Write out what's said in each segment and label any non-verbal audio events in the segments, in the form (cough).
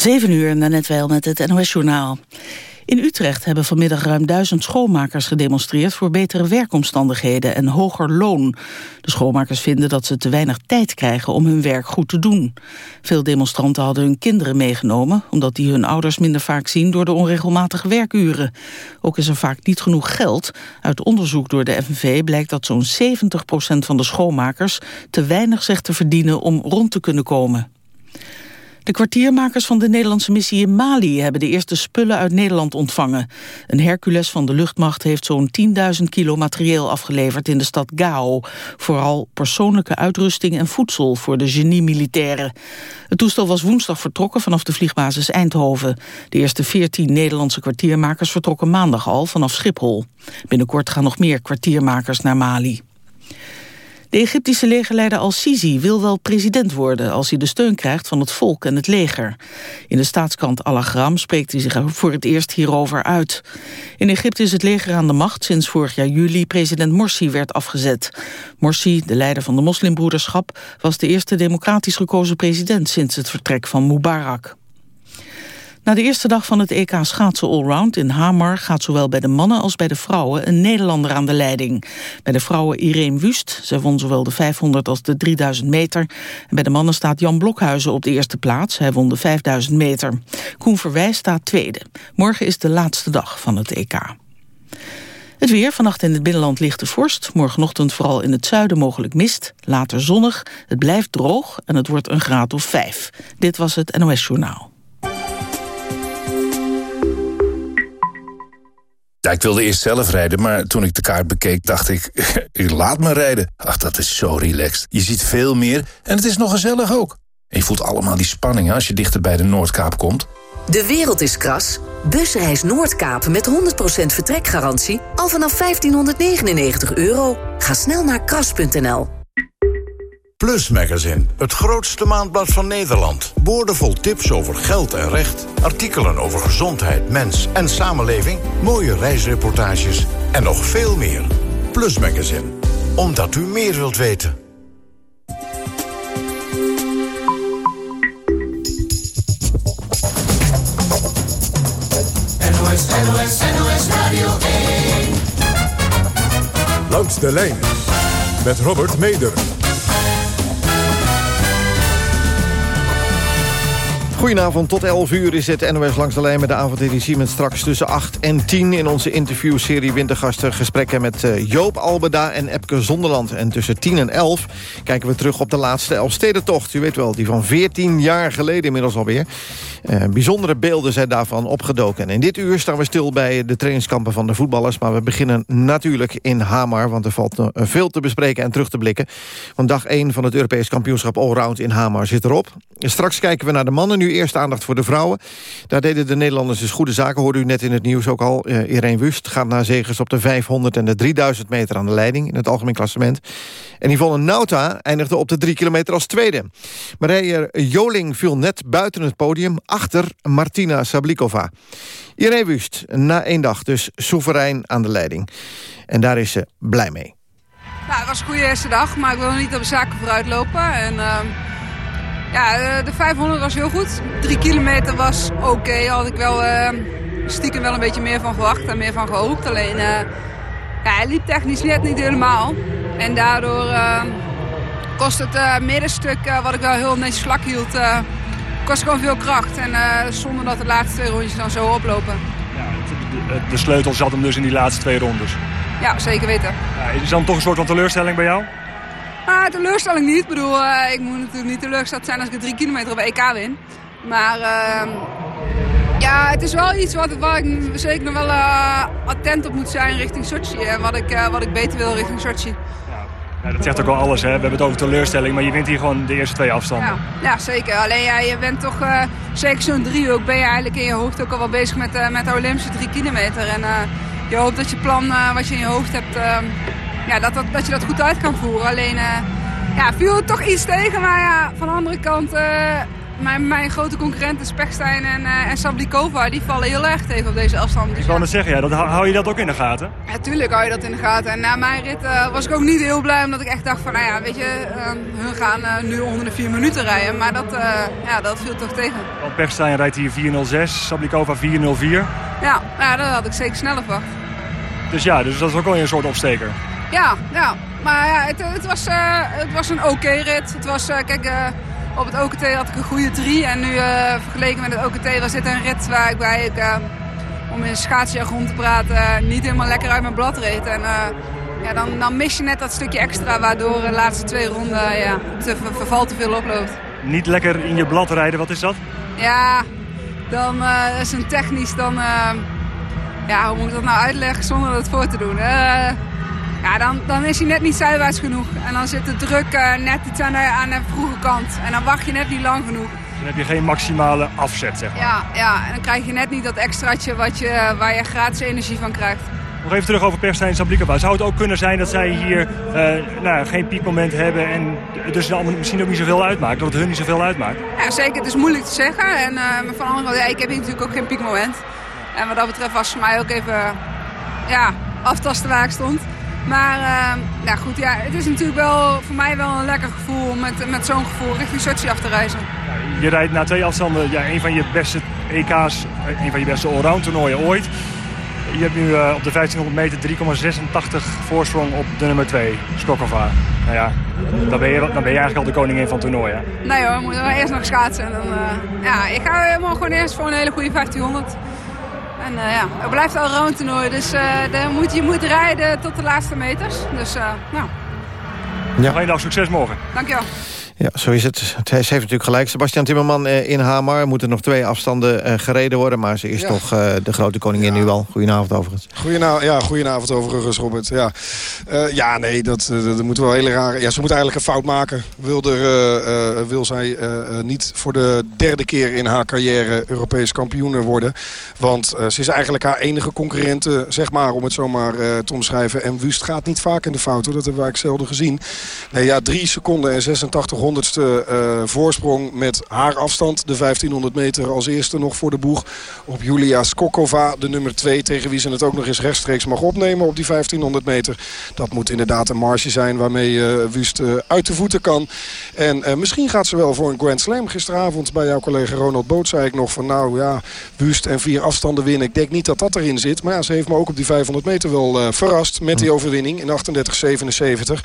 7 uur, net wel met het NOS-journaal. In Utrecht hebben vanmiddag ruim duizend schoonmakers gedemonstreerd... voor betere werkomstandigheden en hoger loon. De schoonmakers vinden dat ze te weinig tijd krijgen om hun werk goed te doen. Veel demonstranten hadden hun kinderen meegenomen... omdat die hun ouders minder vaak zien door de onregelmatige werkuren. Ook is er vaak niet genoeg geld. Uit onderzoek door de FNV blijkt dat zo'n 70% van de schoonmakers... te weinig zegt te verdienen om rond te kunnen komen. De kwartiermakers van de Nederlandse missie in Mali hebben de eerste spullen uit Nederland ontvangen. Een Hercules van de luchtmacht heeft zo'n 10.000 kilo materieel afgeleverd in de stad Gao. Vooral persoonlijke uitrusting en voedsel voor de genie-militairen. Het toestel was woensdag vertrokken vanaf de vliegbasis Eindhoven. De eerste 14 Nederlandse kwartiermakers vertrokken maandag al vanaf Schiphol. Binnenkort gaan nog meer kwartiermakers naar Mali. De Egyptische legerleider al-Sisi wil wel president worden... als hij de steun krijgt van het volk en het leger. In de staatskrant Al-Agram spreekt hij zich voor het eerst hierover uit. In Egypte is het leger aan de macht sinds vorig jaar juli... president Morsi werd afgezet. Morsi, de leider van de moslimbroederschap... was de eerste democratisch gekozen president sinds het vertrek van Mubarak. Na de eerste dag van het EK schaatsen allround in Hamar gaat zowel bij de mannen als bij de vrouwen een Nederlander aan de leiding. Bij de vrouwen Irene Wust, zij won zowel de 500 als de 3000 meter. En bij de mannen staat Jan Blokhuizen op de eerste plaats, hij won de 5000 meter. Koen Verwijs staat tweede. Morgen is de laatste dag van het EK. Het weer, vannacht in het binnenland ligt de vorst. Morgenochtend vooral in het zuiden mogelijk mist. Later zonnig, het blijft droog en het wordt een graad of vijf. Dit was het NOS Journaal. Ja, ik wilde eerst zelf rijden, maar toen ik de kaart bekeek dacht (laughs) ik... laat me rijden. Ach, dat is zo relaxed. Je ziet veel meer en het is nog gezellig ook. En je voelt allemaal die spanning als je dichter bij de Noordkaap komt. De wereld is kras. Busreis Noordkaap met 100% vertrekgarantie al vanaf 1599 euro. Ga snel naar kras.nl. Plus Magazine, het grootste maandblad van Nederland. Boordevol tips over geld en recht, artikelen over gezondheid, mens en samenleving, mooie reisreportages en nog veel meer. Plus Magazine, omdat u meer wilt weten. NOS, NOS, NOS Radio 1. Langs de lijn met Robert Meder. Goedenavond, tot 11 uur is het NOS langs de lijn met de avondeditie... met straks tussen 8 en 10 in onze interviewserie Wintergasten... gesprekken met eh, Joop Albeda en Epke Zonderland. En tussen 10 en 11 kijken we terug op de laatste Elfstedentocht. U weet wel, die van 14 jaar geleden inmiddels alweer. Uh, bijzondere beelden zijn daarvan opgedoken. En in dit uur staan we stil bij de trainingskampen van de voetballers... maar we beginnen natuurlijk in Hamar... want er valt veel te bespreken en terug te blikken. Want dag 1 van het Europees kampioenschap Allround in Hamar zit erop. Straks kijken we naar de mannen nu eerst aandacht voor de vrouwen. Daar deden de Nederlanders dus goede zaken, hoorde u net in het nieuws ook al. Uh, Irene Wust gaat naar zegers op de 500 en de 3000 meter aan de leiding... in het algemeen klassement. En Yvonne Nauta eindigde op de 3 kilometer als tweede. Marije Joling viel net buiten het podium achter Martina Sablikova. Irene Wust, na één dag dus soeverein aan de leiding. En daar is ze blij mee. Nou, het was een goede eerste dag, maar ik wil niet op de zaken vooruit lopen. En, uh, ja, eh, de 500 was heel goed. 3 kilometer was oké. Okay. Had ik wel uh, stiekem wel een beetje meer van verwacht en meer van gehoopt. Alleen, uh, ja, hij liep technisch net niet helemaal. En daardoor kost het middenstuk, wat ik wel heel netjes vlak hield, kost gewoon veel kracht. En zonder dat de laatste twee rondjes dan zo oplopen. Ja, de, de sleutel zat hem dus in die laatste twee rondes. Ja, zeker weten. Ja, is dan toch een soort van teleurstelling bij jou? Ah, teleurstelling niet. Ik bedoel, uh, ik moet natuurlijk niet teleurgesteld zijn als ik de drie kilometer op EK win. Maar uh, ja, het is wel iets wat, waar ik zeker nog wel uh, attent op moet zijn richting Sochi. En wat ik, wat ik beter wil richting Sochi. Ja, dat zegt ook wel alles. Hè? We hebben het over teleurstelling, maar je wint hier gewoon de eerste twee afstanden. Ja, ja zeker. Alleen ja, je bent toch, zeker zo'n drie ook, ben je eigenlijk in je hoofd ook al wel bezig met, met de Olympische drie kilometer. En je hoopt dat je plan wat je in je hoofd hebt ehm, ja, dat, dat, dat je dat goed uit kan voeren. Alleen uh, ja, viel het toch iets tegen. Maar ja, van de andere kant uh, mijn, mijn grote concurrenten Spekstein en, uh, en Sablikova, die vallen heel erg tegen op deze afstand. Dus ik wou net zeggen, ja, dat, hou je dat ook in de gaten? Ja, tuurlijk hou je dat in de gaten. En na mijn rit was ik ook niet heel blij, omdat ik echt dacht van, nou ja, weet je, uh, hun gaan nu onder de 4 minuten rijden. Maar dat, ja, dat viel toch tegen. Want Pechstein rijdt hier 4.06, Sablikova 4.04. Ja, ja, dat had ik zeker sneller verwacht. Dus ja, dus dat is ook wel een soort opsteker. Ja, ja. maar ja, het, het was, het was een oké rit. Het was, kijk op het OKT had ik een goede drie. En nu vergeleken met het OKT was dit een rit waar ik, bij ik om in schaatsjargon te praten, niet helemaal lekker uit mijn blad reed. En ja, dan, dan mis je net dat stukje extra waardoor de laatste twee ronden ja, te verval te veel oploopt. Niet lekker in je blad rijden, wat is dat? Ja, dan is een technisch, dan, ja, hoe moet ik dat nou uitleggen zonder dat voor te doen? Ja, dan, dan is hij net niet zijwaarts genoeg. En dan zit de druk uh, net iets aan de, aan de vroege kant. En dan wacht je net niet lang genoeg. Dan heb je geen maximale afzet, zeg maar. Ja, ja en dan krijg je net niet dat extraatje wat je, waar je gratis energie van krijgt. Nog even terug over Perstijn Sablikova. Zou het ook kunnen zijn dat zij hier uh, nou, geen piekmoment hebben... en dus dan misschien ook niet zoveel uitmaakt? Dat het hun niet zoveel uitmaakt? Ja, zeker. Het is moeilijk te zeggen. En uh, van andere kant, ja, ik heb hier natuurlijk ook geen piekmoment. En wat dat betreft was voor mij ook even ja, aftasten waar ik stond. Maar uh, nou goed, ja, het is natuurlijk wel voor mij wel een lekker gevoel om met, met zo'n gevoel richting Sochi af te reizen. Je rijdt na twee afstanden ja, een van je beste EK's, een van je beste allround toernooien ooit. Je hebt nu uh, op de 1500 meter 3,86 voorsprong op de nummer 2, Skokova. Nou ja, dan ben, je, dan ben je eigenlijk al de koningin van toernooien. Nee hoor, we moeten wel eerst nog schaatsen. En dan, uh, ja, ik ga helemaal gewoon eerst voor een hele goede 1500. En uh, ja, het blijft al round toernooi, dus uh, moet, je moet rijden tot de laatste meters. Dus uh, nou. Ja. Nog dag succes morgen. Dankjewel. Ja, zo is het. Het heeft natuurlijk gelijk. Sebastian Timmerman in Hamar. moeten nog twee afstanden gereden worden. Maar ze is toch de grote koningin nu al. Goedenavond overigens. Goedenavond, ja, goedenavond overigens, Robert. Ja, ja nee, dat, dat moet wel hele rare... Ja, ze moet eigenlijk een fout maken. Wil, er, wil zij niet voor de derde keer in haar carrière Europees kampioen worden. Want ze is eigenlijk haar enige concurrente, zeg maar, om het zomaar te omschrijven. En Wust gaat niet vaak in de fout, hoor. Dat hebben wij zelden gezien. Nee, ja, drie seconden en 86 honderdste uh, voorsprong met haar afstand. De 1500 meter als eerste nog voor de boeg. Op Julia Skokova, de nummer 2. Tegen wie ze het ook nog eens rechtstreeks mag opnemen op die 1500 meter. Dat moet inderdaad een marge zijn waarmee uh, Wust uh, uit de voeten kan. En misschien gaat ze wel voor een Grand Slam. Gisteravond bij jouw collega Ronald Boot zei ik nog van nou ja, Wust en vier afstanden winnen. Ik denk niet dat dat erin zit. Maar ja, ze heeft me ook op die 500 meter wel verrast met die overwinning in 38-77.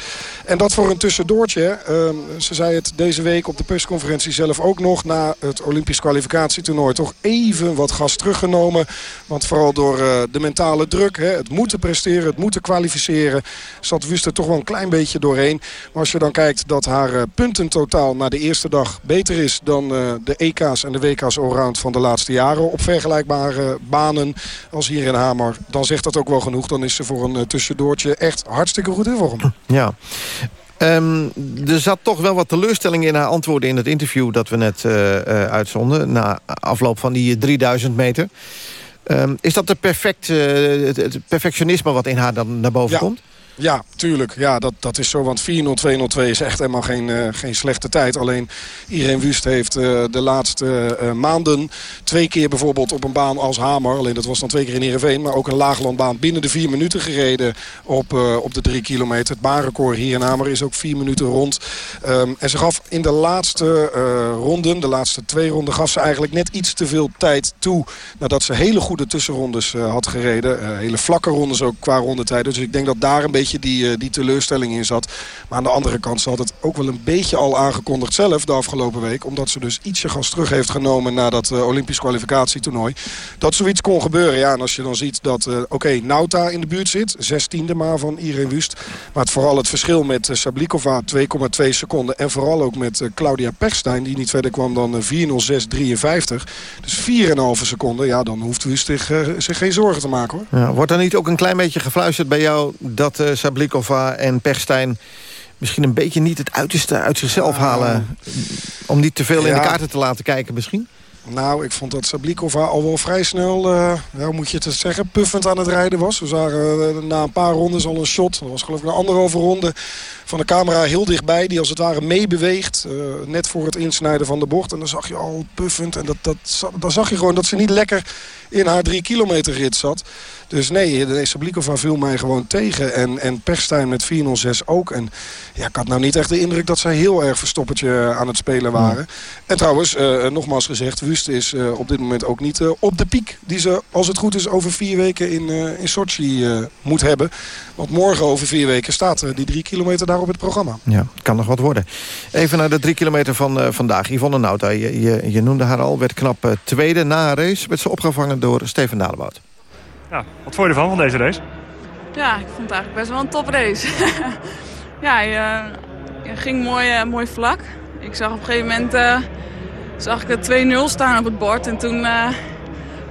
En dat voor een tussendoortje. Ehm, ze zei deze week op de persconferentie zelf ook nog... na het Olympisch kwalificatietoernooi toch even wat gas teruggenomen. Want vooral door uh, de mentale druk, hè, het moeten presteren, het moeten kwalificeren... zat Wust er toch wel een klein beetje doorheen. Maar als je dan kijkt dat haar uh, puntentotaal na de eerste dag beter is... dan uh, de EK's en de WK's allround van de laatste jaren... op vergelijkbare banen als hier in Hamer... dan zegt dat ook wel genoeg. Dan is ze voor een tussendoortje echt hartstikke goed in vorm. Ja. Um, er zat toch wel wat teleurstelling in haar antwoorden in het interview... dat we net uh, uh, uitzonden, na afloop van die 3000 meter. Um, is dat de perfect, uh, het, het, perfectionisme wat in haar dan naar boven ja. komt? Ja, tuurlijk. Ja, dat, dat is zo. Want 4-0-2-0-2 is echt helemaal geen, uh, geen slechte tijd. Alleen Irene Wust heeft uh, de laatste uh, maanden twee keer bijvoorbeeld op een baan als Hamer. Alleen dat was dan twee keer in Heerenveen. Maar ook een laaglandbaan binnen de vier minuten gereden op, op de drie kilometer. Het baanrecord hier in Hamer is ook vier minuten rond. Um, en ze gaf in de laatste ronden, de laatste twee ronden, gaf ze eigenlijk net iets te veel tijd toe. Nadat ze hele goede tussenrondes had gereden. hele vlakke rondes ook qua rondetijden. Dus ik denk dat daar een beetje die, die teleurstelling in zat. Maar aan de andere kant ze had het ook wel een beetje al aangekondigd zelf de afgelopen week. Omdat ze dus ietsje gas terug heeft genomen na dat uh, Olympisch kwalificatietoernooi. Dat zoiets kon gebeuren. Ja, en als je dan ziet dat, uh, oké, Nauta in de buurt zit. Zestiende maar van Irene Wust. Maar het, vooral het verschil met Sablikova 2,2 seconden. En vooral ook met Claudia Pechstein die niet verder kwam dan 4.06.53. Dus 4,5 seconden. Ja, dan hoeft Wust zich, zich geen zorgen te maken hoor. Ja, wordt er niet ook een klein beetje gefluisterd bij jou dat Sablikova en Pechstein misschien een beetje niet het uiterste uit zichzelf halen... om niet te veel in de kaarten te laten kijken misschien? Nou, ik vond dat Sablikova al wel vrij snel, uh, hoe moet je het zeggen, puffend aan het rijden was. We zagen na een paar rondes al een shot. Dat was geloof ik een anderhalve ronde van de camera heel dichtbij. Die als het ware meebeweegt. Uh, net voor het insnijden van de bocht. En dan zag je al puffend. En dat, dat, dan zag je gewoon dat ze niet lekker in haar drie kilometer rit zat. Dus nee, de Sablikova viel mij gewoon tegen. En, en Perstijn met 406 ook. En ja, ik had nou niet echt de indruk dat zij heel erg verstoppertje aan het spelen waren. En trouwens, uh, nogmaals gezegd, Wust is uh, op dit moment ook niet uh, op de piek. Die ze, als het goed is, over vier weken in, in Sochi moet hebben. Want morgen over vier weken staat die drie kilometer daar op het programma. Ja, kan nog wat worden. Even naar de drie kilometer van vandaag. Yvonne Nauta, je, je, je, noemde haar al, werd knap tweede na een race. Werd ze opgevangen door Steven Dalebout. Ja, wat vond je ervan, van deze race? Ja, ik vond het eigenlijk best wel een toprace. (laughs) ja, je, je, ging mooi, uh, mooi vlak. Ik zag op een gegeven moment uh, zag ik de 2-0 staan op het bord. En toen, uh,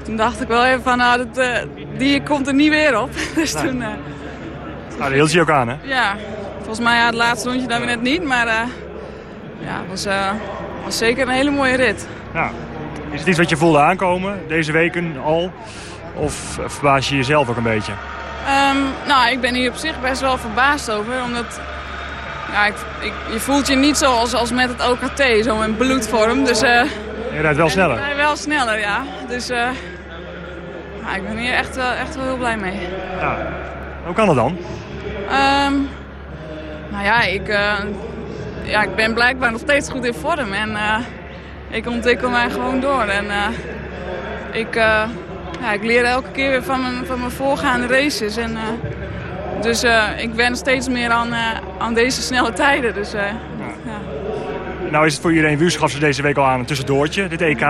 toen dacht ik wel even van, nou, dat, die komt er niet weer op. (laughs) dus toen... nou, dat hield je ook aan, hè? Ja, volgens mij ja, het laatste rondje dan weer net niet. Maar ja, het was, was zeker een hele mooie rit. Ja. Is het iets wat je voelde aankomen deze weken al? Of verbaas je jezelf ook een beetje? Um, nou, ik ben hier op zich best wel verbaasd over. Omdat ja, ik, ik, je voelt je niet zoals als met het OKT, zo in bloedvorm. Dus, uh, je rijdt wel sneller? Ik rijd wel sneller, ja. Dus uh, ja, ik ben hier echt wel, echt wel heel blij mee. Ja. Hoe kan dat dan? Um, nou ja ik, uh, ja, ik ben blijkbaar nog steeds goed in vorm. En ik ontwikkel mij gewoon door. En ik ja, ik leer elke keer weer van mijn, van mijn voorgaande races. En, uh, dus uh, ik wen steeds meer aan, uh, aan deze snelle tijden. Dus, ja. Ja. Nou is het voor iedereen ze deze week al aan een tussendoortje, dit EK.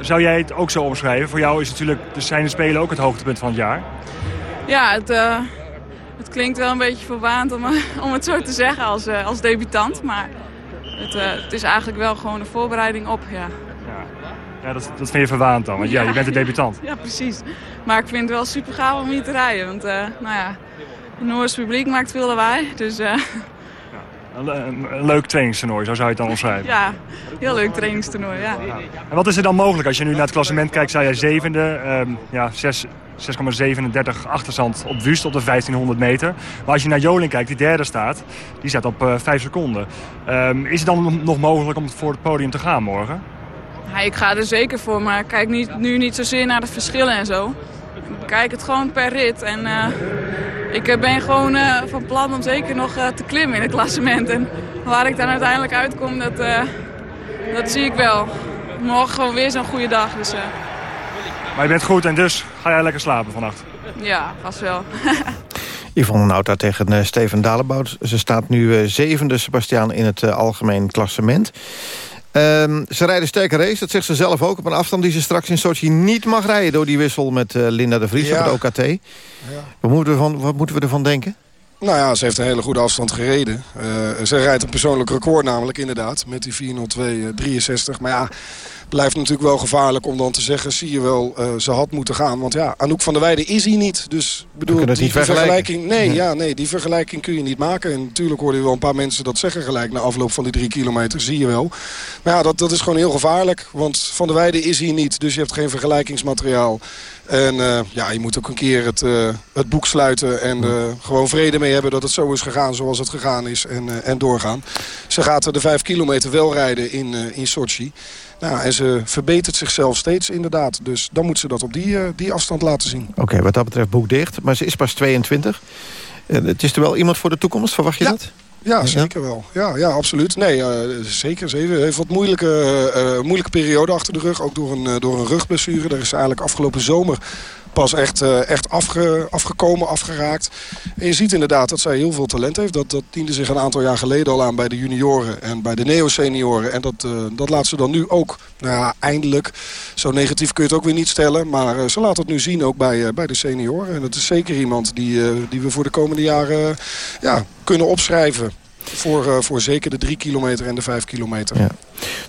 Zou jij het ook zo omschrijven? Voor jou is natuurlijk de zijn de Spelen ook het hoogtepunt van het jaar. Ja, het, het klinkt wel een beetje verwaand om, (laughs) om het zo te zeggen als, als debutant. Maar het, het is eigenlijk wel gewoon een voorbereiding op, ja. Ja, dat, dat vind je verwaand dan, want ja, je bent een debutant. Ja, precies. Maar ik vind het wel super gaaf om hier te rijden. Want, uh, nou ja, het Noors publiek maakt veel lawaai. Dus, uh... ja, een, een, een, leuk trainingstoernooi, zo zou je het dan omschrijven. Ja, heel leuk trainingstoernooi, ja. ja. En wat is er dan mogelijk? Als je nu naar het klassement kijkt, zei jij zevende. Um, ja, 6,37 achterstand op Wust op de 1500 meter. Maar als je naar Joling kijkt, die derde staat, die staat op uh, 5 seconden. Um, is het dan nog mogelijk om voor het podium te gaan morgen? Ik ga er zeker voor, maar ik kijk niet, nu niet zozeer naar de verschillen en zo. Ik kijk het gewoon per rit. En uh, ik ben gewoon uh, van plan om zeker nog uh, te klimmen in het klassement. En waar ik dan uiteindelijk uitkom, dat, dat zie ik wel. Morgen gewoon weer zo'n goede dag. Dus, maar je bent goed en dus ga jij lekker slapen vannacht? Ja, vast wel. (laughs) Yvonne Nauta tegen Steven Dalebout. Ze staat nu zevende, Sebastiaan, in het algemeen klassement. Um, ze rijden sterke race, dat zegt ze zelf ook... op een afstand die ze straks in Sochi niet mag rijden... door die wissel met uh, Linda de Vries ja. op het OKT. Ja. Wat, moeten we van, wat moeten we ervan denken? Nou ja, ze heeft een hele goede afstand gereden. Uh, ze rijdt een persoonlijk record namelijk inderdaad. Met die 402 Maar ja, blijft natuurlijk wel gevaarlijk om dan te zeggen... zie je wel, uh, ze had moeten gaan. Want ja, Anouk van der Weijden is hij niet. Dus bedoel, die, die vergelijking... Nee, ja. ja. nee, die vergelijking kun je niet maken. En natuurlijk hoorde je wel een paar mensen dat zeggen gelijk... na afloop van die drie kilometer, zie je wel. Maar ja, dat, dat is gewoon heel gevaarlijk. Want van der Weijden is hier niet. Dus je hebt geen vergelijkingsmateriaal. En uh, ja, je moet ook een keer het, uh, het boek sluiten en gewoon vrede mee hebben dat het zo is gegaan zoals het gegaan is en, en doorgaan. Ze gaat de vijf kilometer wel rijden in, in Sochi. Nou, en ze verbetert zichzelf steeds inderdaad. Dus dan moet ze dat op die, die afstand laten zien. Oké, okay, wat dat betreft boek dicht. Maar ze is pas 22. het is er wel iemand voor de toekomst, verwacht je ja. dat? Ja, zeker wel. Ja, ja absoluut. Nee, uh, zeker. Ze heeft wat moeilijke, uh, moeilijke periode achter de rug. Ook door een, uh, door een rugblessure. Daar is ze eigenlijk afgelopen zomer pas echt, uh, echt afge, afgekomen, afgeraakt. En je ziet inderdaad dat zij heel veel talent heeft. Dat, dat diende zich een aantal jaar geleden al aan bij de junioren en bij de neo-senioren. En dat, uh, dat laat ze dan nu ook, nou ja, eindelijk. Zo negatief kun je het ook weer niet stellen. Maar uh, ze laat het nu zien ook bij, bij de senioren. En dat is zeker iemand die, die we voor de komende jaren ja, kunnen opschrijven. Voor, uh, voor zeker de 3 kilometer en de 5 kilometer. Ja.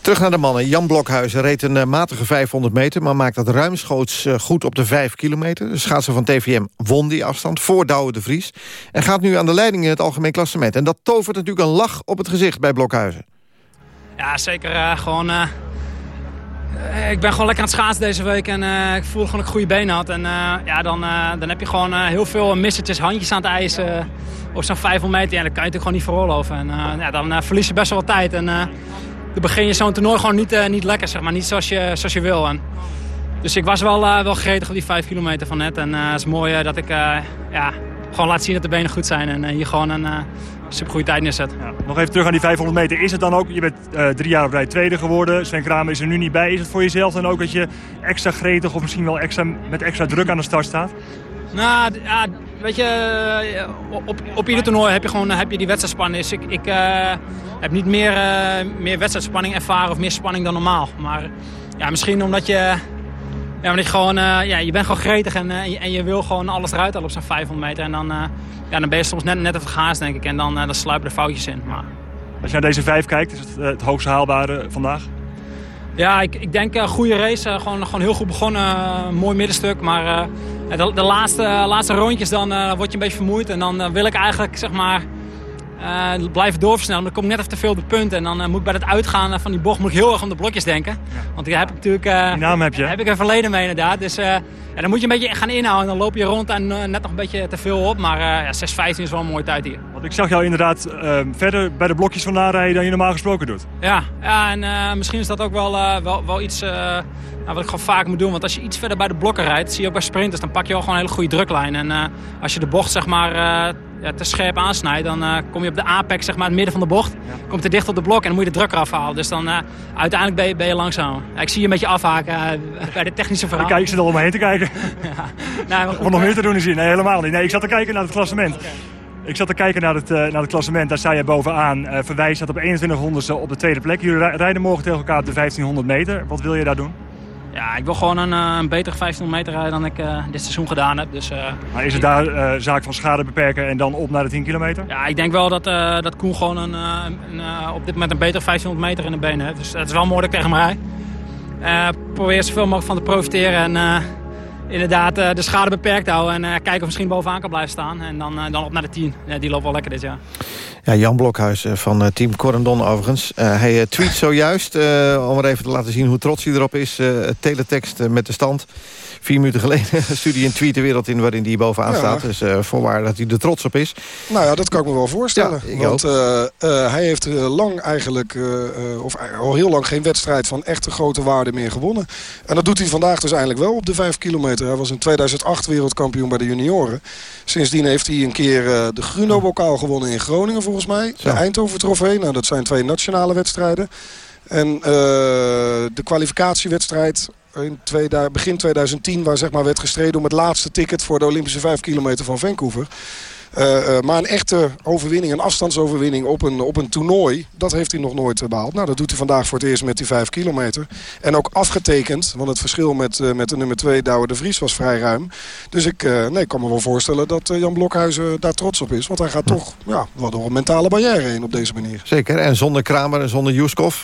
Terug naar de mannen. Jan Blokhuizen reed een uh, matige 500 meter... maar maakt dat ruimschoots uh, goed op de 5 kilometer. De schaatser van TVM won die afstand voor Douwe de Vries... en gaat nu aan de leiding in het algemeen klassement. En dat tovert natuurlijk een lach op het gezicht bij Blokhuizen. Ja, zeker gewoon... ik ben gewoon lekker aan het schaatsen deze week en ik voel gewoon dat ik goede benen had. En ja, dan, dan heb je gewoon heel veel missetjes, handjes aan het ijs op zo'n 500 meter. Ja, dan kan je natuurlijk gewoon niet veroorloven. En ja, dan verlies je best wel wat tijd. En dan begin je zo'n toernooi gewoon niet, niet lekker, zeg maar. Niet zoals je, zoals je wil. En, dus ik was wel, wel gretig op die 5 kilometer van net. En het is mooi dat ik ja, gewoon laat zien dat de benen goed zijn. En hier gewoon een super goede tijd neerzet. Ja. Nog even terug aan die 500 meter. Is het dan ook, je bent uh, drie jaar op rij tweede geworden. Sven Kramer is er nu niet bij. Is het voor jezelf dan ook dat je extra gretig of misschien wel extra, met extra druk aan de start staat? Nou, ja, weet je, eh, op, op ieder toernooi heb je gewoon heb je die wedstrijdspanning. Dus ik, ik uh, heb niet meer, uh, meer wedstrijdspanning ervaren of meer spanning dan normaal. Maar ja, misschien omdat je ja, maar gewoon, uh, ja, je bent gewoon gretig en, uh, en je wil gewoon alles eruit halen op zo'n 500 meter. En dan, uh, ja, dan ben je soms net, net even gaas, denk ik. En dan, dan sluipen er foutjes in. Maar... Als je naar deze vijf kijkt, is het het hoogste haalbare vandaag? Ja, ik, ik denk een goede race. gewoon, gewoon heel goed begonnen. mooi middenstuk. Maar de, de, laatste, laatste rondjes, dan word je een beetje vermoeid. En dan wil ik eigenlijk, zeg maar uh, blijven doorversnellen. Dan kom ik net even te veel op de punten. En dan uh, moet ik bij het uitgaan van die bocht moet ik heel erg om de blokjes denken. Want die heb ik natuurlijk... Uh, die naam heb je? heb ik een verleden mee inderdaad. Dus ja, dan moet je een beetje gaan inhouden. Dan loop je rond en net nog een beetje te veel op. Maar ja, 6.15 is wel een mooie tijd hier. Want ik zag jou inderdaad verder bij de blokjes vandaan rijden dan je normaal gesproken doet. Ja, ja en misschien is dat ook wel, wel, wel iets nou, wat ik gewoon vaak moet doen. Want als je iets verder bij de blokken rijdt, zie je ook bij sprinters, dan pak je wel gewoon een hele goede druklijn. En als je de bocht zeg maar ja, te scherp aansnijdt, dan uh, kom je op de apex, zeg maar, het midden van de bocht. Ja. Komt te dicht op de blok en dan moet je de druk eraf halen. Dus dan uh, uiteindelijk ben je, ben je langzaam. ik zie je een beetje afhaken uh, bij de technische verhaal. Ik kijk ze er om me heen te kijken. (laughs) ja. (laughs) nee, Om nog meer te doen is hier. Nee, helemaal niet. Nee, ik zat te kijken naar het klassement. Okay. Ik zat te kijken naar het, naar het klassement. Daar sta je bovenaan. Verwijs staat op 2100ste op de tweede plek. Jullie rijden morgen tegen elkaar op de 1500 meter. Wat wil je daar doen? Ja, ik wil gewoon een, eh, een betere 1500 meter rijden dan ik uh, dit seizoen gedaan heb. Dus, uh, maar is het daar uh, zaak van schade beperken en dan op naar de 10 kilometer? Ja, ik denk wel dat, dat Koen gewoon een, een op dit moment een betere 1500 meter in de benen heeft. Dus het is wel mooi dat ik tegen hem rijd. probeer zoveel mogelijk van te profiteren en inderdaad de schade beperkt houden. En kijken of misschien bovenaan kan blijven staan. En dan, dan op naar de 10. Ja, die loopt wel lekker dit jaar. Ja, Jan Blokhuis eh, van eh, Team Corendon overigens. Uh, hij tweet zojuist, uh, om er even te laten zien hoe trots hij erop is... teletext met de stand vier minuten geleden (laughs) stuurde je een tweet de wereld in... waarin die bovenaan staat. Dus uh, voorwaar dat hij er trots op is. Nou ja, dat kan ik me wel voorstellen. want uh, uh, hij heeft lang eigenlijk... of al heel lang geen wedstrijd van echte grote waarde meer gewonnen. En dat doet hij vandaag dus eindelijk wel op de vijf kilometer. Hij was in 2008 wereldkampioen bij de junioren. Sindsdien heeft hij een keer de Gruno-bokaal gewonnen in Groningen volgens mij. Zo. De Eindhoven trofee. Nou, dat zijn twee nationale wedstrijden. En de kwalificatiewedstrijd in begin 2010... waar zeg maar, werd gestreden om het laatste ticket... voor de Olympische 5 kilometer van Vancouver. Uh, uh, maar een echte overwinning, een afstandsoverwinning op een, op een toernooi... dat heeft hij nog nooit behaald. Nou, dat doet hij vandaag voor het eerst met die 5 kilometer. En ook afgetekend, want het verschil met, uh, met de nummer 2 Douwe de Vries was vrij ruim. Dus ik, nee, kan me wel voorstellen dat Jan Blokhuizen daar trots op is. Want hij gaat toch ja, wel door een mentale barrière heen op deze manier. Zeker, en zonder Kramer en zonder Juskov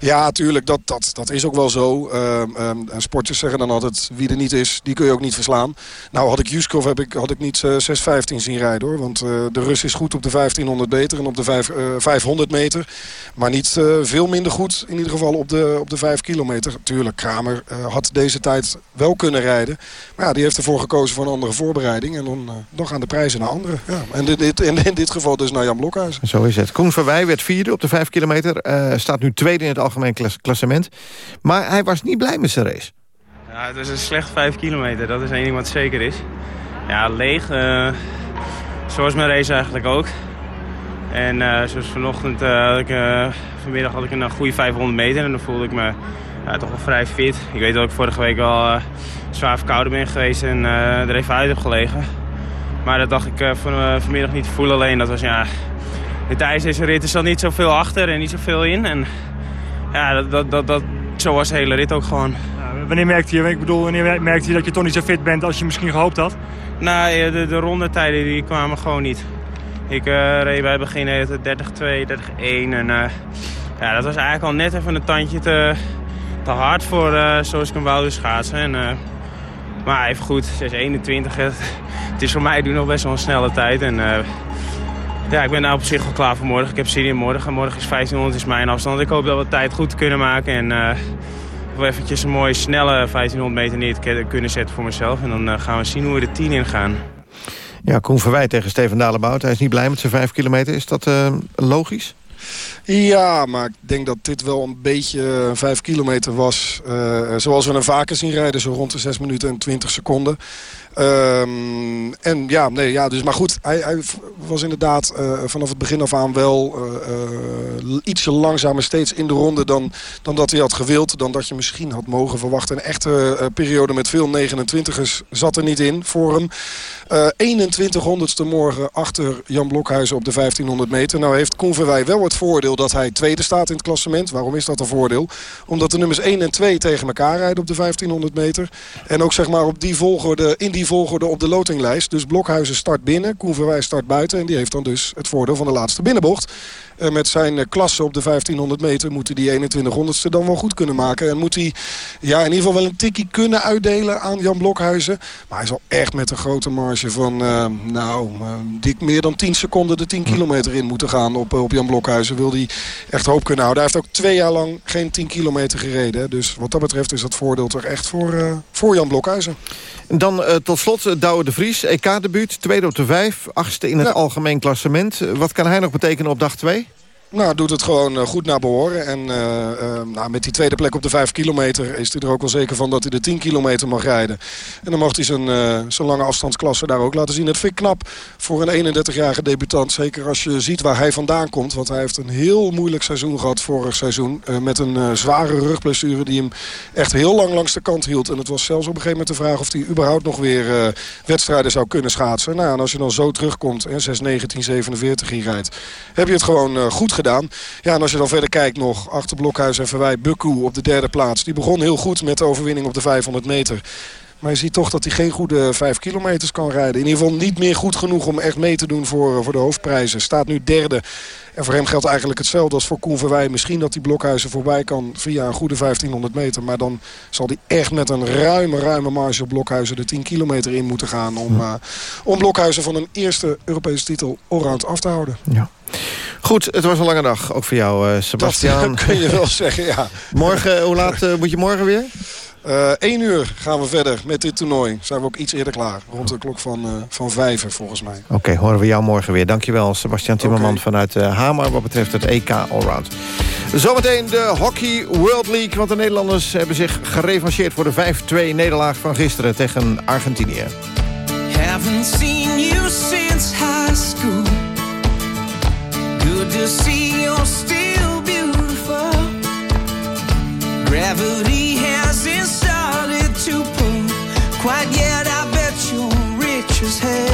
ja, tuurlijk, dat, dat, dat is ook wel zo. Um, um, sporters zeggen dan altijd, wie er niet is, die kun je ook niet verslaan. Nou, had ik Juskov heb ik, had ik niet uh, 6.15 zien rijden hoor. Want uh, de Rus is goed op de 1500 meter en op de 5, uh, 500 meter. Maar niet veel minder goed, in ieder geval op de, op de 5 kilometer. Tuurlijk, Kramer had deze tijd wel kunnen rijden. Maar ja, die heeft ervoor gekozen voor een andere voorbereiding. En dan, dan gaan de prijzen naar anderen. Ja. En dit, dit, in, in, dit geval dus naar Jan Blokhuis. Zo is het. Koen Verwij werd vierde op de 5 kilometer. staat nu tweede in het algemeen klassement. Maar hij was niet blij met zijn race. Ja, het is een slecht 5 kilometer. Dat is één ding wat zeker is. Ja, leeg. Uh, zoals mijn race eigenlijk ook. En uh, zoals vanochtend, uh, had ik, vanmiddag had ik een goede 500 meter. En dan voelde ik me toch wel vrij fit. Ik weet dat ik vorige week al zwaar verkouden ben geweest en er even uit heb gelegen. Maar dat dacht ik van, vanmiddag niet te voelen. Alleen dat was ja... Tijdens deze rit is er niet zoveel achter en niet zoveel in. En ja, dat, dat, dat, dat, zo was de hele rit ook gewoon. Ja, wanneer merkte je, ik bedoel, wanneer merkte je dat je toch niet zo fit bent als je misschien gehoopt had? Nou, de, de rondetijden die kwamen gewoon niet. Ik uh, reed bij het begin 30-2, 30-1 en uh, ja, dat was eigenlijk al net even een tandje te, te hard voor uh, zoals ik hem wou schaatsen. En, maar even goed, 6-21, het, het is voor mij nu nog best wel een snelle tijd. En, ja, ik ben nou op zich wel klaar voor morgen. Ik heb zin in morgen. Morgen is 1500 is mijn afstand. Ik hoop dat we tijd goed kunnen maken. En uh, wel eventjes een mooie snelle 1500 meter neer te kunnen zetten voor mezelf. En dan gaan we zien hoe we de 10 in gaan. Ja, Koen Verwijt tegen Steven Dalebout. Hij is niet blij met zijn 5 kilometer. Is dat logisch? Ja, maar ik denk dat dit wel een beetje 5 kilometer was. Uh, zoals we hem vaker zien rijden, zo rond de 6 minuten en 20 seconden. Um, en ja, nee, ja, dus maar goed, hij, hij was inderdaad uh, vanaf het begin af aan wel uh, uh, ietsje langzamer steeds in de ronde dan, dan dat hij had gewild. Dan dat je misschien had mogen verwachten. Een echte periode met veel 29ers zat er niet in voor hem. 21 honderdste morgen achter Jan Blokhuizen op de 1500 meter. Nou heeft Koen Verwij wel het voordeel dat hij tweede staat in het klassement. Waarom is dat een voordeel? Omdat de nummers 1 en 2 tegen elkaar rijden op de 1500 meter. En ook zeg maar op die volgorde, in die die volgorde op de lotinglijst. Dus Blokhuizen start binnen, Koen Verwij start buiten. En die heeft dan dus het voordeel van de laatste binnenbocht. Uh, met zijn uh, klasse op de 1500 meter moet hij die 2100ste dan wel goed kunnen maken. En moet hij ja, in ieder geval wel een tikkie kunnen uitdelen aan Jan Blokhuizen. Maar hij zal echt met een grote marge van uh, nou, dik meer dan 10 seconden de 10 kilometer in moeten gaan op, op Jan Blokhuizen. Wil hij echt hoop kunnen houden. Hij heeft ook twee jaar lang geen 10 kilometer gereden. Dus wat dat betreft is dat voordeel toch echt voor, voor Jan Blokhuizen. Dan tot slot Douwe de Vries, EK-debuut, tweede op de vijf, achtste in het ja. algemeen klassement. Wat kan hij nog betekenen op dag 2? Nou, doet het gewoon eh, goed naar behoren. En uh, uh, nou, met die tweede plek op de 5 kilometer is hij er ook wel zeker van dat hij de 10 kilometer mag rijden. En dan mocht hij zijn, zijn lange afstandsklasse daar ook laten zien. Dat vind ik knap voor een 31-jarige debutant. Zeker als je ziet waar hij vandaan komt. Want hij heeft een heel moeilijk seizoen gehad vorig seizoen. met een zware rugblessure die hem echt heel lang langs de kant hield. En het was zelfs op een gegeven moment de vraag of hij überhaupt nog weer wedstrijden zou kunnen schaatsen. Nou, en als je dan zo terugkomt en 6-19-47 hier rijdt, heb je het gewoon goed gedaan Ja, en als je dan verder kijkt nog, achter Blokhuis en Verwij, Bukku op de derde plaats. Die begon heel goed met de overwinning op de 500 meter. Maar je ziet toch dat hij geen goede 5 kilometers kan rijden. In ieder geval niet meer goed genoeg om echt mee te doen voor, voor de hoofdprijzen. Staat nu derde. En voor hem geldt eigenlijk hetzelfde als voor Koen Verwij. Misschien dat die Blokhuizen voorbij kan via een goede 1500 meter. Maar dan zal hij echt met een ruime, ruime marge op Blokhuizen de 10 kilometer in moeten gaan. Om, uh, om Blokhuizen van een eerste Europese titel allround af te houden. Ja. Goed, het was een lange dag, ook voor jou, uh, Sebastian. Dat kun je wel zeggen, ja. Morgen, hoe laat uh, moet je morgen weer? Uh, één uur gaan we verder met dit toernooi. Zijn we ook iets eerder klaar. Rond de klok van, uh, van vijf volgens mij. Oké, okay, horen we jou morgen weer. Dankjewel, Sebastian Timmerman okay. vanuit uh, Hamer... wat betreft het EK Allround. Zometeen de Hockey World League. Want de Nederlanders hebben zich gerevancheerd... voor de 5-2 nederlaag van gisteren tegen Argentinië. Haven't seen you since high school. Good to see you're still beautiful. Gravity you're rich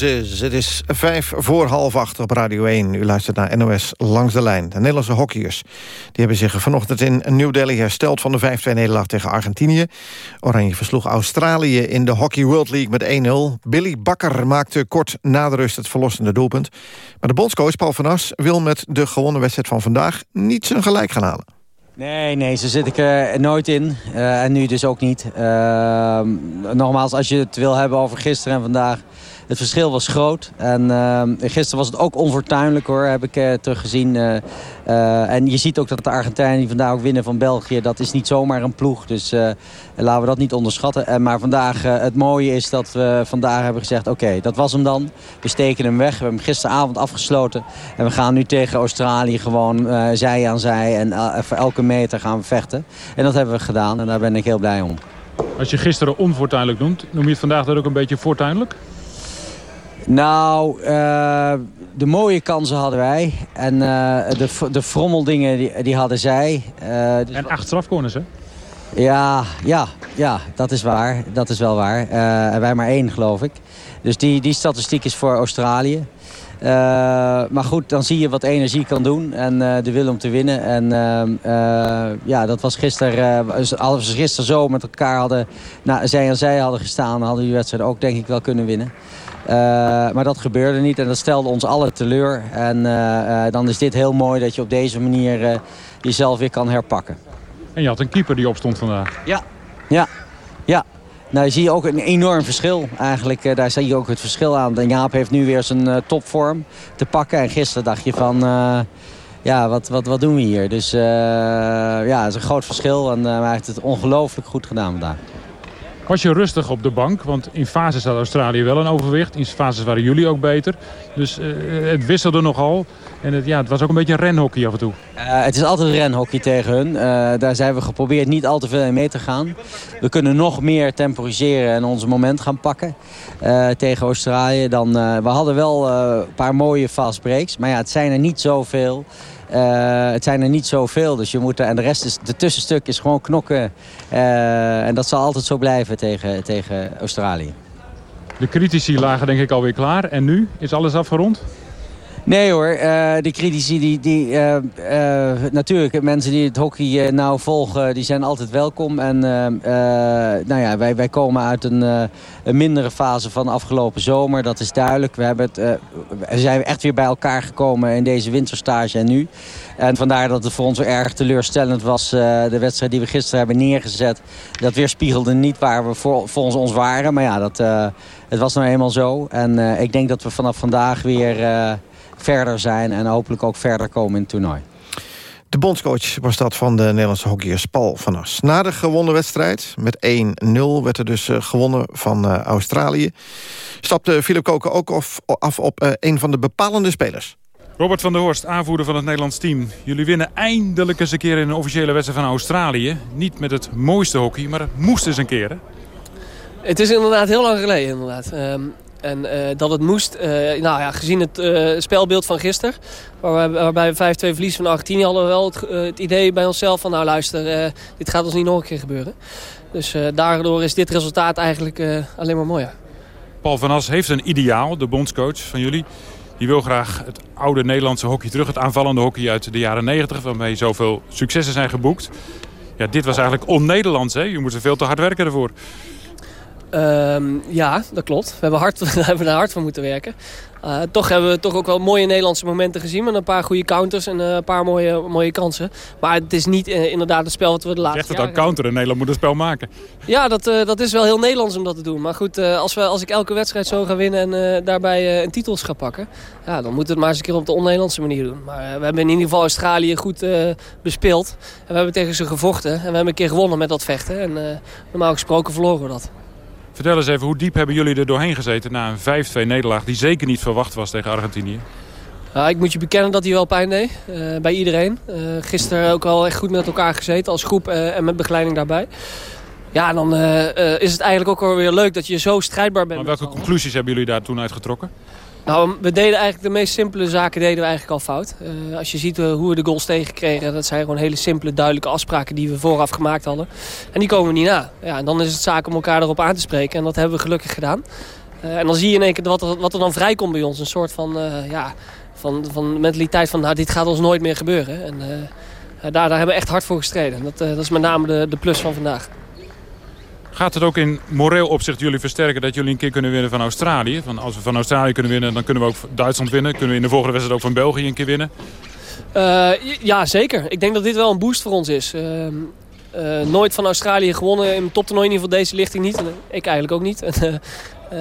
Het is vijf voor half acht op Radio 1. U luistert naar NOS Langs de Lijn. De Nederlandse hockeyers die hebben zich vanochtend in New Delhi hersteld... van de 5-2-nederlaag tegen Argentinië. Oranje versloeg Australië in de Hockey World League met 1-0. Billy Bakker maakte kort na de rust het verlossende doelpunt. Maar de bondscoach Paul van As wil met de gewonnen wedstrijd van vandaag... niet zijn gelijk gaan halen. Nee, nee, zo zit ik er nooit in. Uh, en nu dus ook niet. Uh, nogmaals, als je het wil hebben over gisteren en vandaag... Het verschil was groot. En uh, gisteren was het ook onfortuinlijk hoor, heb ik uh, teruggezien. Uh, uh, en je ziet ook dat de Argentijnen vandaag ook winnen van België... dat is niet zomaar een ploeg, dus laten we dat niet onderschatten. En, maar vandaag, het mooie is dat we vandaag hebben gezegd... oké, dat was hem dan. We steken hem weg. We hebben hem gisteravond afgesloten. En we gaan nu tegen Australië gewoon zij aan zij. En voor elke meter gaan we vechten. En dat hebben we gedaan en daar ben ik heel blij om. Als je gisteren onfortuinlijk noemt, noem je het vandaag dan ook een beetje fortuinlijk? Nou, uh, de mooie kansen hadden wij. En uh, de, de frommeldingen die, die hadden zij. Uh, dus en acht strafcorners, hè? Ja, ja, ja, dat is waar. Dat is wel waar. en wij maar één, geloof ik. Dus die, die statistiek is voor Australië. Maar goed, dan zie je wat energie kan doen. En de wil om te winnen. En ja, dat was gisteren... als we gisteren zo met elkaar hadden... Nou, zij en zij hadden gestaan... hadden die wedstrijd ook denk ik wel kunnen winnen. Uh, maar dat gebeurde niet en dat stelde ons alle teleur. En uh, dan is dit heel mooi dat je op deze manier jezelf weer kan herpakken. En je had een keeper die opstond vandaag. Ja, ja, ja. Nou, zie je ook een enorm verschil. Eigenlijk, daar zie je ook het verschil aan. En Jaap heeft nu weer zijn topvorm te pakken. En gisteren dacht je van, ja, wat, wat, wat doen we hier? Dus ja, het is een groot verschil. En hij heeft het ongelooflijk goed gedaan vandaag. Was je rustig op de bank? Want in fases had Australië wel een overwicht. In fases waren jullie ook beter. Dus uh, het wisselde nogal. En het, ja, het was ook een beetje renhockey af en toe. Uh, het is altijd renhockey tegen hun. Uh, daar zijn we geprobeerd niet al te veel in mee te gaan. We kunnen nog meer temporiseren en onze moment gaan pakken tegen Australië. Dan, we hadden wel een paar mooie fast breaks. Maar ja, het zijn er niet zoveel. Uh, het zijn er niet zoveel, dus je moet en de rest is, de tussenstuk is gewoon knokken. Uh, en dat zal altijd zo blijven tegen, tegen Australië. De critici lagen denk ik alweer klaar. En nu? Is alles afgerond? Nee hoor, uh, de critici, die, die, uh, uh, natuurlijk, mensen die het hockey nou volgen, die zijn altijd welkom. En nou ja, wij, wij komen uit een, een mindere fase van afgelopen zomer, dat is duidelijk. We, hebben het, we zijn echt weer bij elkaar gekomen in deze winterstage en nu. En vandaar dat het voor ons erg teleurstellend was, de wedstrijd die we gisteren hebben neergezet. Dat weerspiegelde niet waar we voor, volgens ons waren, maar ja, dat, het was nou eenmaal zo. En ik denk dat we vanaf vandaag weer verder zijn en hopelijk ook verder komen in het toernooi. De bondscoach was dat van de Nederlandse hockeyers Paul van As. Na de gewonnen wedstrijd, met 1-0, werd er dus uh, gewonnen van uh, Australië. Stapte Philip Koken ook af, op uh, een van de bepalende spelers. Robert van der Horst, aanvoerder van het Nederlands team. Jullie winnen eindelijk eens een keer in een officiële wedstrijd van Australië. Niet met het mooiste hockey, maar het moest eens een keer, hè? Het is inderdaad heel lang geleden, inderdaad. Um, en uh, dat het moest, uh, nou ja, gezien het uh, spelbeeld van gisteren... Waarbij we 5-2 verlies van Argentinië... hadden we wel het, het, idee bij onszelf van... nou luister, dit gaat ons niet nog een keer gebeuren. Dus daardoor is dit resultaat eigenlijk alleen maar mooier. Paul van As heeft een ideaal, de bondscoach van jullie. Die wil graag het oude Nederlandse hockey terug. Het aanvallende hockey uit de jaren 90, waarmee zoveel successen zijn geboekt. Ja, dit was eigenlijk on-Nederlands. Je moet er veel te hard werken ervoor. Um, ja, dat klopt. We hebben, hard, (laughs) we hebben er hard voor moeten werken. Uh, toch hebben we toch ook wel mooie Nederlandse momenten gezien. Met een paar goede counters en uh, een paar mooie, mooie kansen. Maar het is niet uh, inderdaad het spel wat we de laatste Zegt het dan counteren? Nederland moet een spel maken. Ja, dat, dat is wel heel Nederlands om dat te doen. Maar goed, als, we, als ik elke wedstrijd zo ga winnen en daarbij een titels ga pakken... Ja, dan moet het maar eens een keer op de on-Nederlandse manier doen. Maar we hebben in ieder geval Australië goed bespeeld. En we hebben tegen ze gevochten. En we hebben een keer gewonnen met dat vechten. En normaal gesproken verloren we dat. Vertel eens even, hoe diep hebben jullie er doorheen gezeten na een 5-2 nederlaag... die zeker niet verwacht was tegen Argentinië? Uh, ik moet je bekennen dat hij wel pijn deed, uh, bij iedereen. Uh, gisteren ook wel echt goed met elkaar gezeten als groep eh, en met begeleiding daarbij. Ja, dan is het eigenlijk ook wel weer leuk dat je zo strijdbaar bent. Maar welke conclusies hebben jullie daar toen uitgetrokken? Nou, we deden eigenlijk de meest simpele zaken deden we eigenlijk al fout. Uh, als je ziet uh, hoe we de goals tegenkregen, dat zijn gewoon hele simpele, duidelijke afspraken die we vooraf gemaakt hadden. En die komen we niet na. Ja, en dan is het zaak om elkaar erop aan te spreken en dat hebben we gelukkig gedaan. Eh, en dan zie je in één keer wat er, wat er dan vrijkomt bij ons. Een soort van, ja, van, van mentaliteit van nou, dit gaat ons nooit meer gebeuren. En daar, daar hebben we echt hard voor gestreden. Dat, dat is met name de, de plus van vandaag. Gaat het ook in moreel opzicht jullie versterken dat jullie een keer kunnen winnen van Australië? Van als we van Australië kunnen winnen, dan kunnen we ook Duitsland winnen. Kunnen we in de volgende wedstrijd ook van België een keer winnen? Uh, ja, zeker. Ik denk dat dit wel een boost voor ons is. Uh, uh, nooit van Australië gewonnen in top toptoernooi, in ieder geval deze lichting niet. ik eigenlijk ook niet. (laughs)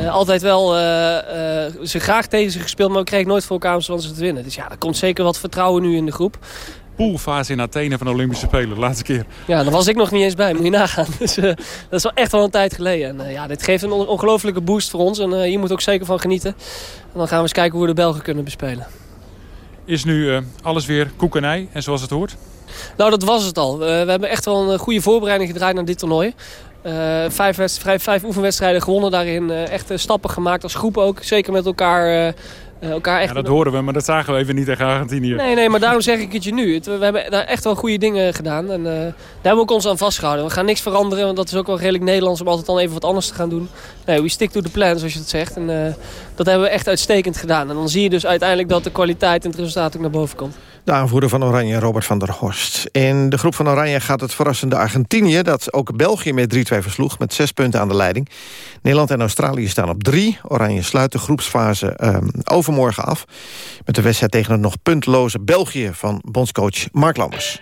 altijd wel ze graag tegen ze gespeeld, maar we kregen nooit voor elkaar om ze te winnen. Dus ja, er komt zeker wat vertrouwen nu in de groep poolfase in Athene van de Olympische Spelen, de laatste keer. Ja, daar was ik nog niet eens bij, moet je nagaan. (laughs) Dus uh, dat is wel echt wel een tijd geleden. En uh, ja, dit geeft een ongelofelijke boost voor ons. En uh, hier moet ook zeker van genieten. En dan gaan we eens kijken hoe we de Belgen kunnen bespelen. Is nu alles weer koek en ei en zoals het hoort? Nou, dat was het al. we hebben echt wel een goede voorbereiding gedraaid naar dit toernooi. vijf, vijf, vijf, oefenwedstrijden gewonnen daarin. echt stappen gemaakt als groep ook. Zeker met elkaar uh, elkaar echt... Ja, dat horen we, maar dat zagen we even niet tegen Argentinië. Nee, nee, maar daarom zeg ik het je nu. we hebben daar echt wel goede dingen gedaan. En uh, daar hebben we ook ons aan vastgehouden. We gaan niks veranderen, want dat is ook wel redelijk Nederlands... om altijd dan even wat anders te gaan doen. Nee, we stick to the plan, zoals je het zegt. En uh, dat hebben we echt uitstekend gedaan. En dan zie je dus uiteindelijk dat de kwaliteit en het resultaat ook naar boven komt. De aanvoerder van Oranje, Robert van der Horst. In de groep van Oranje gaat het verrassende Argentinië... dat ook België met 3-2 versloeg, met zes punten aan de leiding. Nederland en Australië staan op drie. Oranje sluit de groepsfase um, overmorgen af... met de wedstrijd tegen het nog puntloze België van bondscoach Mark Lammers.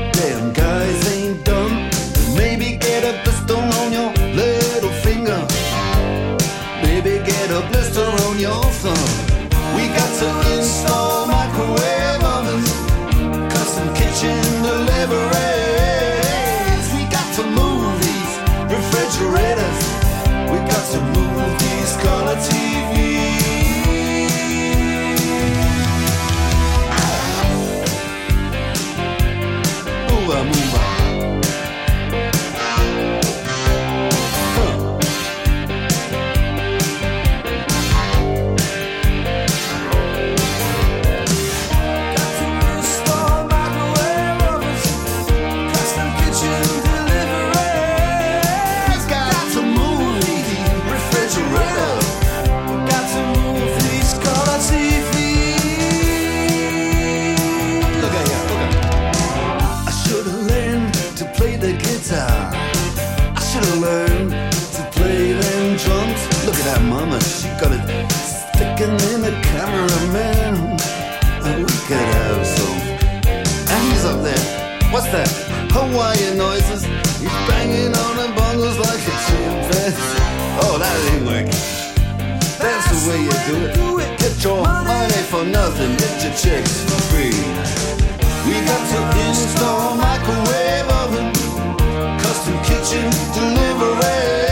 do it. Do it. Get your money. money for nothing, get your chicks for free. We got to install microwave oven, custom kitchen delivery.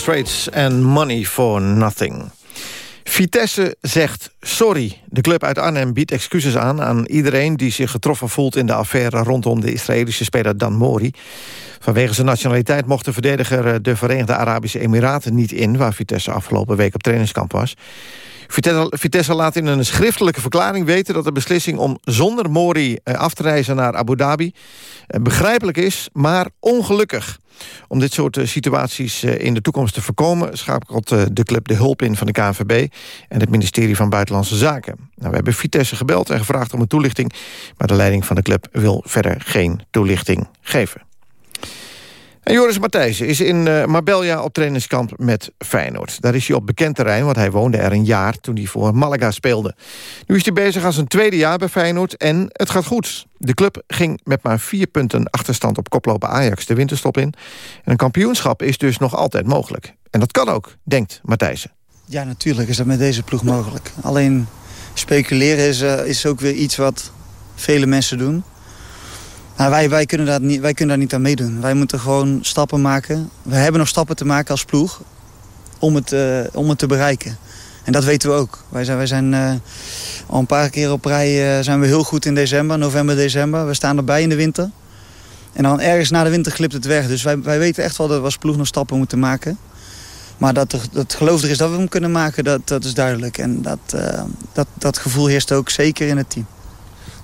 Straits en Money for Nothing. Vitesse zegt sorry. De club uit Arnhem biedt excuses aan aan iedereen... die zich getroffen voelt in de affaire rondom de Israëlische speler Dan Mori. Vanwege zijn nationaliteit mocht de verdediger eh, de Verenigde Arabische Emiraten niet in... waar Vitesse afgelopen week op trainingskamp was. Vitesse, laat in een schriftelijke verklaring weten... dat de beslissing om zonder Mori eh, af te reizen naar Abu Dhabi... Eh, begrijpelijk is, maar ongelukkig. Om dit soort eh, situaties in de toekomst te voorkomen... schakelt de club de hulp in van de KNVB... en het ministerie van Buitenlandse Zaken. Nou, we hebben Vitesse gebeld en gevraagd om een toelichting... maar de leiding van de club wil verder geen toelichting geven. Joris Matthijssen is in uh, Marbella op trainingskamp met Feyenoord. Daar is hij op bekend terrein, want hij woonde er een jaar... toen hij voor Malaga speelde. Nu is hij bezig aan zijn tweede jaar bij Feyenoord en het gaat goed. De club ging met maar vier punten achterstand op koploper Ajax de winterstop in. En een kampioenschap is dus nog altijd mogelijk. En dat kan ook, denkt Matthijssen. Ja, natuurlijk is dat met deze ploeg mogelijk. Alleen speculeren is, uh, is ook weer iets wat vele mensen doen... Nou, wij, wij, kunnen dat niet, wij kunnen daar niet aan meedoen. Wij moeten gewoon stappen maken. We hebben nog stappen te maken als ploeg om het, uh, om het te bereiken. En dat weten we ook. Wij zijn, wij zijn uh, al een paar keer op rij uh, zijn we heel goed in december, november, december. We staan erbij in de winter. En dan ergens na de winter glipt het weg. Dus wij, wij weten echt wel dat we als ploeg nog stappen moeten maken. Maar dat, er, dat geloof er is dat we hem kunnen maken, dat, dat is duidelijk. En dat, dat, dat gevoel heerst ook zeker in het team.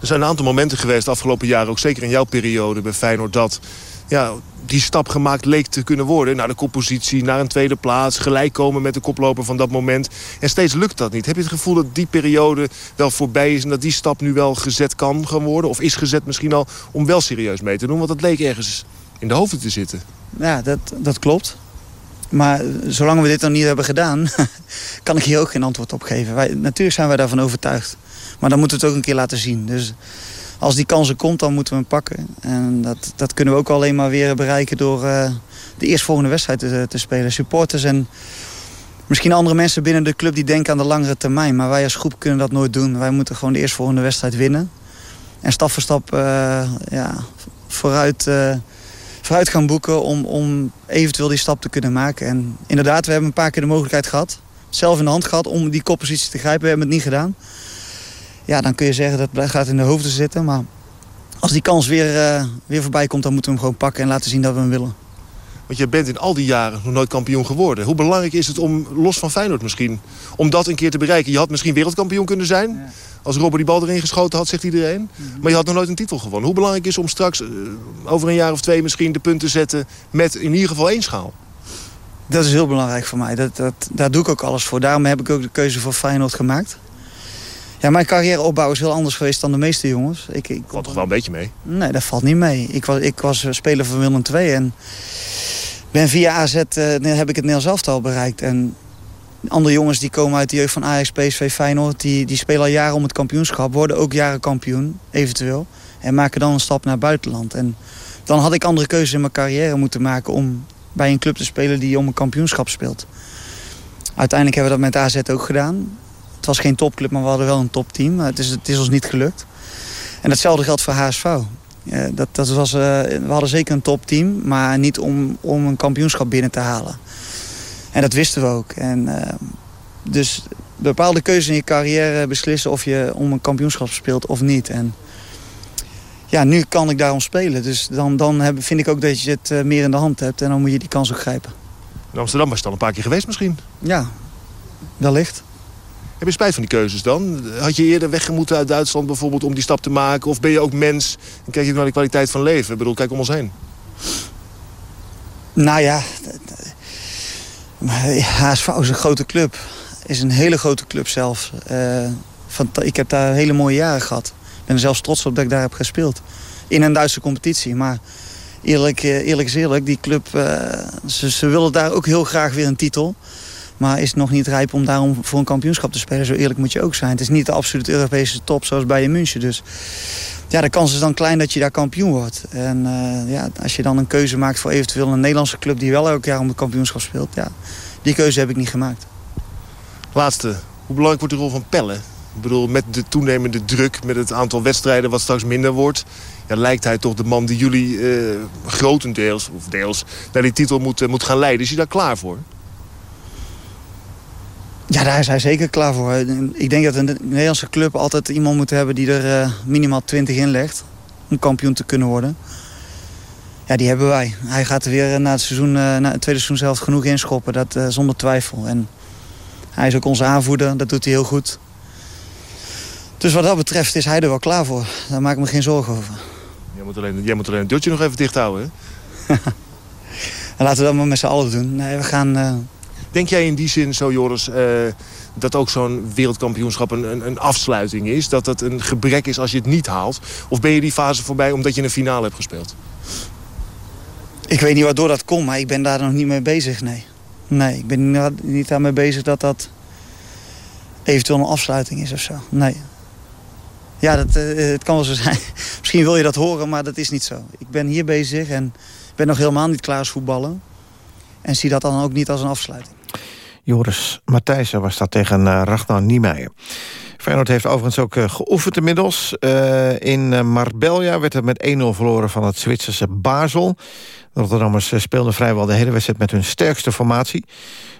Er zijn een aantal momenten geweest de afgelopen jaren... ook zeker in jouw periode bij Feyenoord... dat ja, die stap gemaakt leek te kunnen worden. Naar de koppositie, naar een tweede plaats. Gelijk komen met de koploper van dat moment. En steeds lukt dat niet. Heb je het gevoel dat die periode wel voorbij is... en dat die stap nu wel gezet kan gaan worden? Of is gezet misschien al om wel serieus mee te doen? Want dat leek ergens in de hoofden te zitten. Ja, dat, dat klopt. Maar zolang we dit nog niet hebben gedaan... (laughs) kan ik hier ook geen antwoord op geven. Wij, natuurlijk zijn wij daarvan overtuigd. Maar dan moeten we het ook een keer laten zien. Dus als die kans er komt, dan moeten we hem pakken. En dat, dat kunnen we ook alleen maar weer bereiken door uh, de eerstvolgende wedstrijd te, te, spelen. Supporters en misschien andere mensen binnen de club die denken aan de langere termijn. Maar wij als groep kunnen dat nooit doen. Wij moeten gewoon de eerstvolgende wedstrijd winnen. En stap voor stap uh, ja, vooruit, uh, vooruit gaan boeken om, om eventueel die stap te kunnen maken. En inderdaad, we hebben een paar keer de mogelijkheid gehad. Zelf in de hand gehad om die koppositie te grijpen. We hebben het niet gedaan ja, dan kun je zeggen dat gaat in de hoofden zitten. Maar als die kans weer, uh, weer voorbij komt, dan moeten we hem gewoon pakken en laten zien dat we hem willen. Want je bent in al die jaren nog nooit kampioen geworden. Hoe belangrijk is het om, los van Feyenoord misschien, om dat een keer te bereiken? Je had misschien wereldkampioen kunnen zijn. Als Robert die bal erin geschoten had, zegt iedereen. Mhm. Maar je had nog nooit een titel gewonnen. Hoe belangrijk is het om straks uh, over een jaar of twee misschien de punten te zetten met in ieder geval één schaal? Dat is heel belangrijk voor mij. Dat, dat, daar doe ik ook alles voor. Daarom heb ik ook de keuze voor Feyenoord gemaakt. Ja, mijn carrièreopbouw is heel anders geweest dan de meeste jongens. Ik, ik valt toch wel een beetje mee? Nee, dat valt niet mee. Ik was, ik was speler van Willem II en ben via AZ uh, heb ik het Nederlands elftal bereikt. En andere jongens die komen uit de jeugd van Ajax, PSV, Feyenoord... Die, die spelen al jaren om het kampioenschap, worden ook jaren kampioen, eventueel. En maken dan een stap naar buitenland. En dan had ik andere keuzes in mijn carrière moeten maken... om bij een club te spelen die om een kampioenschap speelt. Uiteindelijk hebben we dat met AZ ook gedaan. Het was geen topclub, maar we hadden wel een topteam. Het is, het is ons niet gelukt. En datzelfde geldt voor HSV. dat, dat was, uh, we hadden zeker een topteam, maar niet om, om een kampioenschap binnen te halen. En dat wisten we ook. En, uh, dus bepaalde keuzes in je carrière beslissen of je om een kampioenschap speelt of niet. En ja, nu kan ik daarom spelen. Dus dan, dan heb, vind ik ook dat je het uh, meer in de hand hebt. En dan moet je die kans ook grijpen. In Amsterdam was je al een paar keer geweest misschien? Ja, wellicht. Heb je spijt van die keuzes dan? Had je eerder weggemoeten uit Duitsland bijvoorbeeld om die stap te maken? Of ben je ook mens en kijk je naar de kwaliteit van leven? Ik bedoel, kijk om ons heen. Nou ja, HSV is een grote club. Is een hele grote club zelf. Van, ik heb daar hele mooie jaren gehad. Ik ben er zelfs trots op dat ik daar heb gespeeld. In een Duitse competitie. Maar eerlijk, eh, eerlijk is eerlijk, die club, uh, ze, ze willen daar ook heel graag weer een titel. Maar is nog niet rijp om daarom voor een kampioenschap te spelen. Zo eerlijk moet je ook zijn. Het is niet de absolute Europese top zoals bij je München. Dus ja, de kans is dan klein dat je daar kampioen wordt. En uh, ja, als je dan een keuze maakt voor eventueel een Nederlandse club... die wel elk jaar om het kampioenschap speelt. Ja, die keuze heb ik niet gemaakt. Laatste. Hoe belangrijk wordt de rol van Pelle Ik bedoel, met de toenemende druk, met het aantal wedstrijden wat straks minder wordt... Ja, lijkt hij toch de man die jullie uh, grotendeels, of deels, naar die titel moet, uh, moet gaan leiden. Is hij daar klaar voor? Ja, daar is hij zeker klaar voor. Ik denk dat een Nederlandse club altijd iemand moet hebben die er uh, minimaal 20 in legt. Om kampioen te kunnen worden. Ja, die hebben wij. Hij gaat er weer na het, seizoen, na het tweede seizoen zelf genoeg inschoppen. Dat zonder twijfel. En hij is ook onze aanvoerder. Dat doet hij heel goed. Dus wat dat betreft is hij er wel klaar voor. Daar maak ik me geen zorgen over. Jij moet alleen, jij moet alleen het deurtje nog even dicht houden, hè? (laughs) Laten we dat maar met z'n allen doen. Nee, we gaan... Denk jij in die zin zo, Joris, uh, dat ook zo'n wereldkampioenschap een, een, een, afsluiting is? Dat het een gebrek is als je het niet haalt? Of ben je die fase voorbij omdat je een finale hebt gespeeld? Ik weet niet waardoor dat komt, maar ik ben daar nog niet mee bezig, nee. Nee, ik ben niet aan mee bezig dat dat eventueel een afsluiting is of zo. Nee. Ja, dat, uh, het kan wel zo zijn. (laughs) Misschien wil je dat horen, maar dat is niet zo. Ik ben hier bezig en ben nog helemaal niet klaar als voetballen. En zie dat dan ook niet als een afsluiting. Joris Matthijssen was dat tegen uh, Ragnar Niemeyer. Feyenoord heeft overigens ook uh, geoefend inmiddels. Uh, in Marbella werd het met 1-0 verloren van het Zwitserse Basel. De Rotterdammers speelden vrijwel de hele wedstrijd met hun sterkste formatie.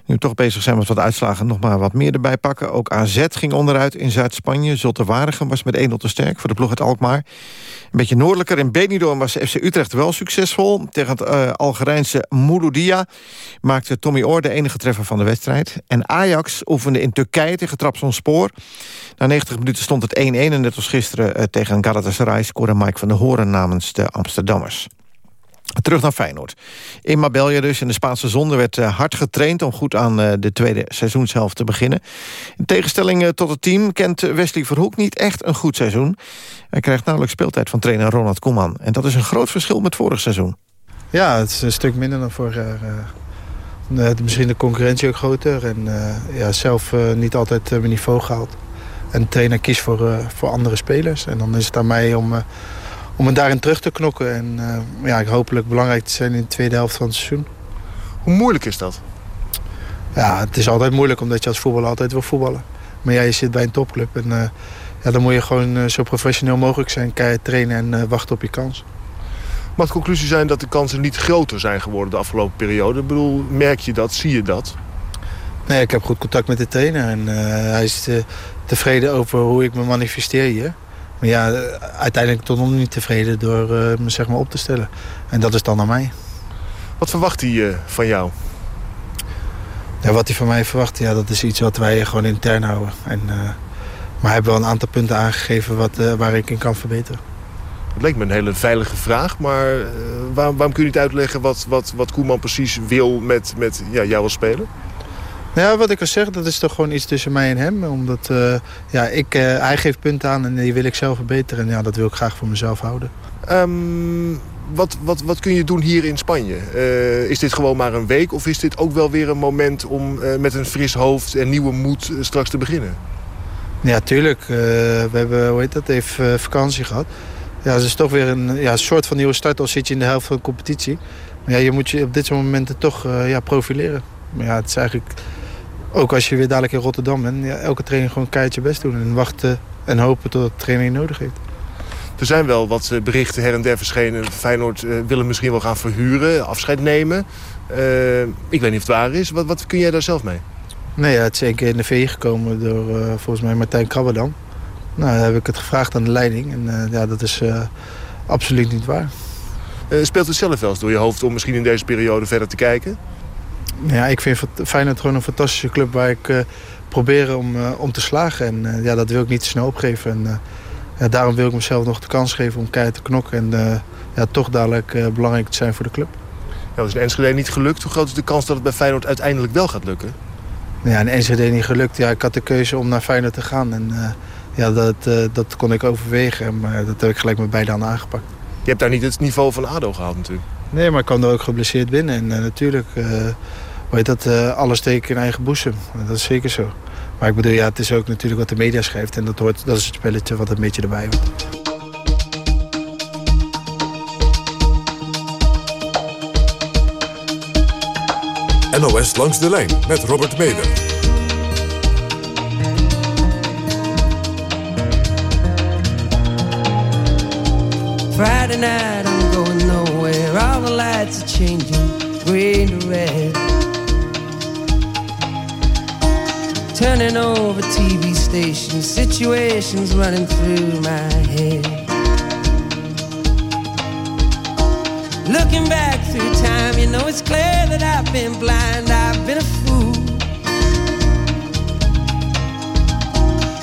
Nu toch bezig zijn met wat uitslagen, nog maar wat meer erbij pakken. Ook AZ ging onderuit in Zuid-Spanje. Zulte Waregem was met 1-0 te sterk voor de ploeg uit Alkmaar. Een beetje noordelijker in Benidorm was FC Utrecht wel succesvol. Tegen het Algerijnse Mouloudia maakte Tommy Oor de enige treffer van de wedstrijd. En Ajax oefende in Turkije tegen Trabzonspor. Na 90 minuten stond het 1-1 en net als gisteren uh, tegen Galatasaray scoorde Mike van der Horen namens de Amsterdammers. Terug naar Feyenoord. In Mabelja dus, in de Spaanse zonde werd uh, hard getraind... om goed aan uh, de tweede seizoenshelft te beginnen. In tegenstelling tot het team kent Wesley Verhoek niet echt een goed seizoen. Hij krijgt nauwelijks speeltijd van trainer Ronald Koeman. En dat is een groot verschil met vorig seizoen. Ja, het is een stuk minder dan vorig jaar. misschien de concurrentie ook groter. En ja, zelf niet altijd mijn niveau gehaald. En de trainer kiest voor, voor andere spelers. En dan is het aan mij om om het daarin terug te knokken. En uh, ja, hopelijk belangrijk te zijn in de tweede helft van het seizoen. Hoe moeilijk is dat? Ja, het is altijd moeilijk omdat je als voetballer altijd wil voetballen. Maar ja, je zit bij een topclub en uh, ja, dan moet je gewoon uh, zo professioneel mogelijk zijn. Keihard trainen en wachten op je kans. Mag de conclusie zijn dat de kansen niet groter zijn geworden de afgelopen periode? Ik bedoel, merk je dat? Zie je dat? Nee, ik heb goed contact met de trainer. En hij is tevreden over hoe ik me manifesteer hier. Maar ja, uiteindelijk tot nog niet tevreden door uh, me zeg maar op te stellen. En dat is dan aan mij. Wat verwacht hij uh, van jou? Ja, wat hij van mij verwacht, ja, dat is iets wat wij gewoon intern houden. En, uh, maar hij heeft wel een aantal punten aangegeven wat, waar ik in kan verbeteren. Het leek me een hele veilige vraag, maar waarom, waarom kun je niet uitleggen wat, wat, wat Koeman precies wil met, met ja, jou als speler? Ja, wat ik al zeg, dat is toch gewoon iets tussen mij en hem. Omdat uh, ja, ik, uh, hij geeft punten aan en die wil ik zelf verbeteren. En ja, dat wil ik graag voor mezelf houden. Um, wat, wat, wat kun je doen hier in Spanje? Uh, is dit gewoon maar een week of is dit ook wel weer een moment om met een fris hoofd en nieuwe moed straks te beginnen? Ja, tuurlijk. we hebben, hoe heet dat, even vakantie gehad. Ja, het is toch weer een ja, soort van nieuwe start al zit je in de helft van de competitie. Maar ja, je moet je op dit soort momenten toch ja, profileren. Maar ja, het is eigenlijk ook als je weer dadelijk in Rotterdam bent, ja, elke training gewoon een je best doen. En wachten en hopen tot de training nodig heeft. Er zijn wel wat eh, berichten her en der verschenen. Feyenoord uh, wil hem misschien wel gaan verhuren, afscheid nemen. Uh, ik weet niet of het waar is. Wat, wat kun jij daar zelf mee? Nee, ja, het is één keer in de VE gekomen door uh, volgens mij Martijn Krabberdam. Nou, dan heb ik het gevraagd aan de leiding. En ja, dat is absoluut niet waar. speelt het zelf wel eens door je hoofd om misschien in deze periode verder te kijken? Ja, ik vind Feyenoord gewoon een fantastische club waar ik uh, probeer om, uh, om te slagen. En uh, ja, dat wil ik niet te snel opgeven. En, ja, daarom wil ik mezelf nog de kans geven om keihard te knokken. En ja, toch dadelijk belangrijk te zijn voor de club. Ja, is in Enschede niet gelukt. Hoe groot is de kans dat het bij Feyenoord uiteindelijk wel gaat lukken? Ja, in Enschede niet gelukt. Ja, ik had de keuze om naar Feyenoord te gaan. En ja, dat, dat kon ik overwegen. Maar dat heb ik gelijk met beide handen aangepakt. Je hebt daar niet het niveau van ADO gehaald natuurlijk. Nee, maar ik kwam er ook geblesseerd binnen. En natuurlijk hoe heet dat, eh, alles steken in eigen boezem. Dat is zeker zo. Maar ik bedoel, ja, het is ook natuurlijk wat de media schrijft. En dat, hoort, dat is het spelletje wat een beetje erbij hoort. NOS langs de lijn met Robert Meder. Friday night, I'm going nowhere. All the lights are changing, green to red. Turning over TV stations, situations running through my head. Looking back through time, you know it's clear that I've been blind, I've been a fool.